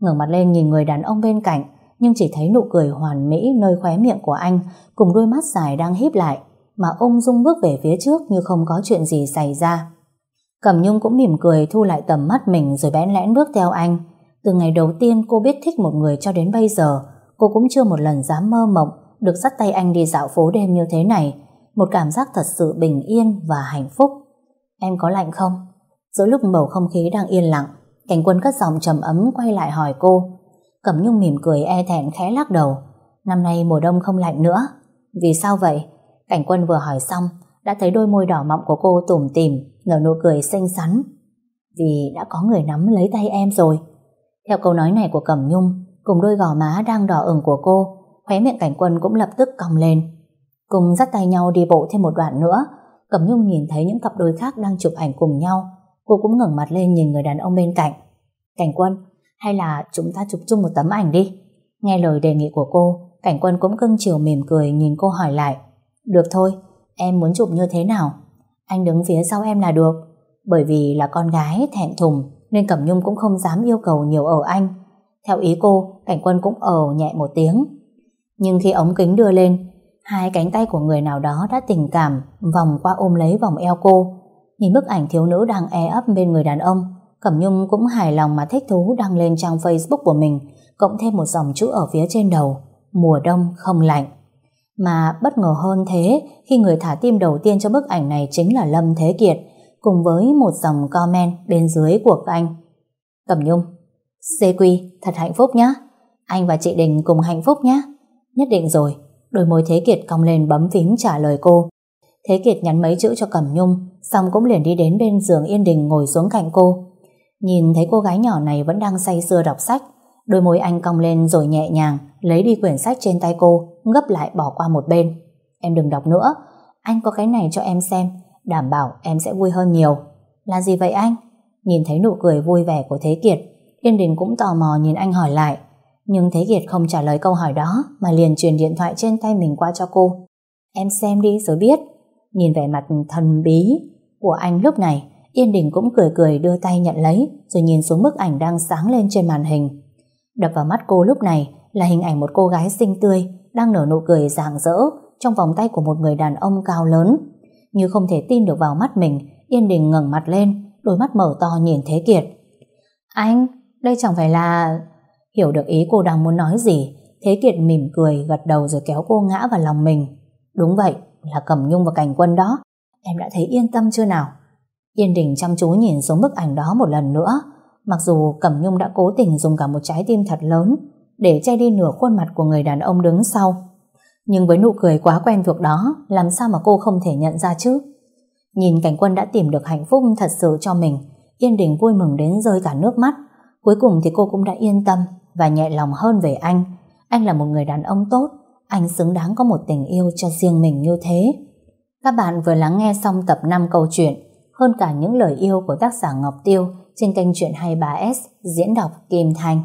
ngẩng mặt lên nhìn người đàn ông bên cạnh, nhưng chỉ thấy nụ cười hoàn mỹ nơi khóe miệng của anh cùng đôi mắt dài đang híp lại, mà ung dung bước về phía trước như không có chuyện gì xảy ra. Cẩm Nhung cũng mỉm cười thu lại tầm mắt mình rồi bẽn lẽn bước theo anh. Từ ngày đầu tiên cô biết thích một người cho đến bây giờ, cô cũng chưa một lần dám mơ mộng được dắt tay anh đi dạo phố đêm như thế này. Một cảm giác thật sự bình yên và hạnh phúc. Em có lạnh không? Giữa lúc bầu không khí đang yên lặng, cảnh quân cất giọng trầm ấm quay lại hỏi cô. Cẩm Nhung mỉm cười e thẹn khẽ lắc đầu. Năm nay mùa đông không lạnh nữa. Vì sao vậy? Cảnh quân vừa hỏi xong, đã thấy đôi môi đỏ mọng của cô tủm tỉm, nở nụ cười xinh xắn. Vì đã có người nắm lấy tay em rồi. Theo câu nói này của Cẩm Nhung, cùng đôi gò má đang đỏ ửng của cô, khóe miệng cảnh quân cũng lập tức cong lên. Cùng dắt tay nhau đi bộ thêm một đoạn nữa, Cẩm Nhung nhìn thấy những cặp đôi khác đang chụp ảnh cùng nhau. Cô cũng ngẩng mặt lên nhìn người đàn ông bên cạnh. Cảnh quân, hay là chúng ta chụp chung một tấm ảnh đi? Nghe lời đề nghị của cô, cảnh quân cũng cưng chiều mỉm cười nhìn cô hỏi lại. Được thôi, em muốn chụp như thế nào? Anh đứng phía sau em là được. Bởi vì là con gái thẹn thùng nên Cẩm Nhung cũng không dám yêu cầu nhiều ở anh. Theo ý cô, cảnh quân cũng ở nhẹ một tiếng. Nhưng khi ống kính đưa lên, hai cánh tay của người nào đó đã tình cảm vòng qua ôm lấy vòng eo cô. Nhìn bức ảnh thiếu nữ đang e ấp bên người đàn ông, Cẩm Nhung cũng hài lòng mà thích thú đăng lên trang Facebook của mình, cộng thêm một dòng chữ ở phía trên đầu, mùa đông không lạnh. Mà bất ngờ hơn thế khi người thả tim đầu tiên cho bức ảnh này chính là Lâm Thế Kiệt, cùng với một dòng comment bên dưới của anh. Cẩm Nhung, CQ, thật hạnh phúc nhé. Anh và chị Đình cùng hạnh phúc nhé. Nhất định rồi, đôi môi Thế Kiệt cong lên bấm phím trả lời cô. Thế Kiệt nhắn mấy chữ cho Cẩm Nhung, xong cũng liền đi đến bên giường Yên Đình ngồi xuống cạnh cô. Nhìn thấy cô gái nhỏ này vẫn đang say sưa đọc sách, đôi môi anh cong lên rồi nhẹ nhàng lấy đi quyển sách trên tay cô, gấp lại bỏ qua một bên. Em đừng đọc nữa, anh có cái này cho em xem, đảm bảo em sẽ vui hơn nhiều. Là gì vậy anh? Nhìn thấy nụ cười vui vẻ của Thế Kiệt, Yên Đình cũng tò mò nhìn anh hỏi lại. Nhưng Thế Kiệt không trả lời câu hỏi đó mà liền truyền điện thoại trên tay mình qua cho cô. Em xem đi rồi biết. Nhìn vẻ mặt thần bí của anh lúc này, Yên Đình cũng cười cười đưa tay nhận lấy rồi nhìn xuống bức ảnh đang sáng lên trên màn hình. Đập vào mắt cô lúc này là hình ảnh một cô gái xinh tươi đang nở nụ cười rạng rỡ trong vòng tay của một người đàn ông cao lớn. Như không thể tin được vào mắt mình, Yên Đình ngẩng mặt lên, đôi mắt mở to nhìn Thế Kiệt. Anh, đây chẳng phải là... Hiểu được ý cô đang muốn nói gì, Thế Kiệt mỉm cười gật đầu rồi kéo cô ngã vào lòng mình. Đúng vậy, là Cẩm Nhung và Cảnh Quân đó. Em đã thấy yên tâm chưa nào? Yên Đình chăm chú nhìn xuống bức ảnh đó một lần nữa. Mặc dù Cẩm Nhung đã cố tình dùng cả một trái tim thật lớn để che đi nửa khuôn mặt của người đàn ông đứng sau. Nhưng với nụ cười quá quen thuộc đó, làm sao mà cô không thể nhận ra chứ? Nhìn cảnh quân đã tìm được hạnh phúc thật sự cho mình, Yên Đình vui mừng đến rơi cả nước mắt. Cuối cùng thì cô cũng đã yên tâm và nhẹ lòng hơn về anh. Anh là một người đàn ông tốt, anh xứng đáng có một tình yêu cho riêng mình như thế. Các bạn vừa lắng nghe xong tập 5 câu chuyện Hơn cả những lời yêu của tác giả Ngọc Tiêu trên kênh truyện 23S diễn đọc Kim Thanh.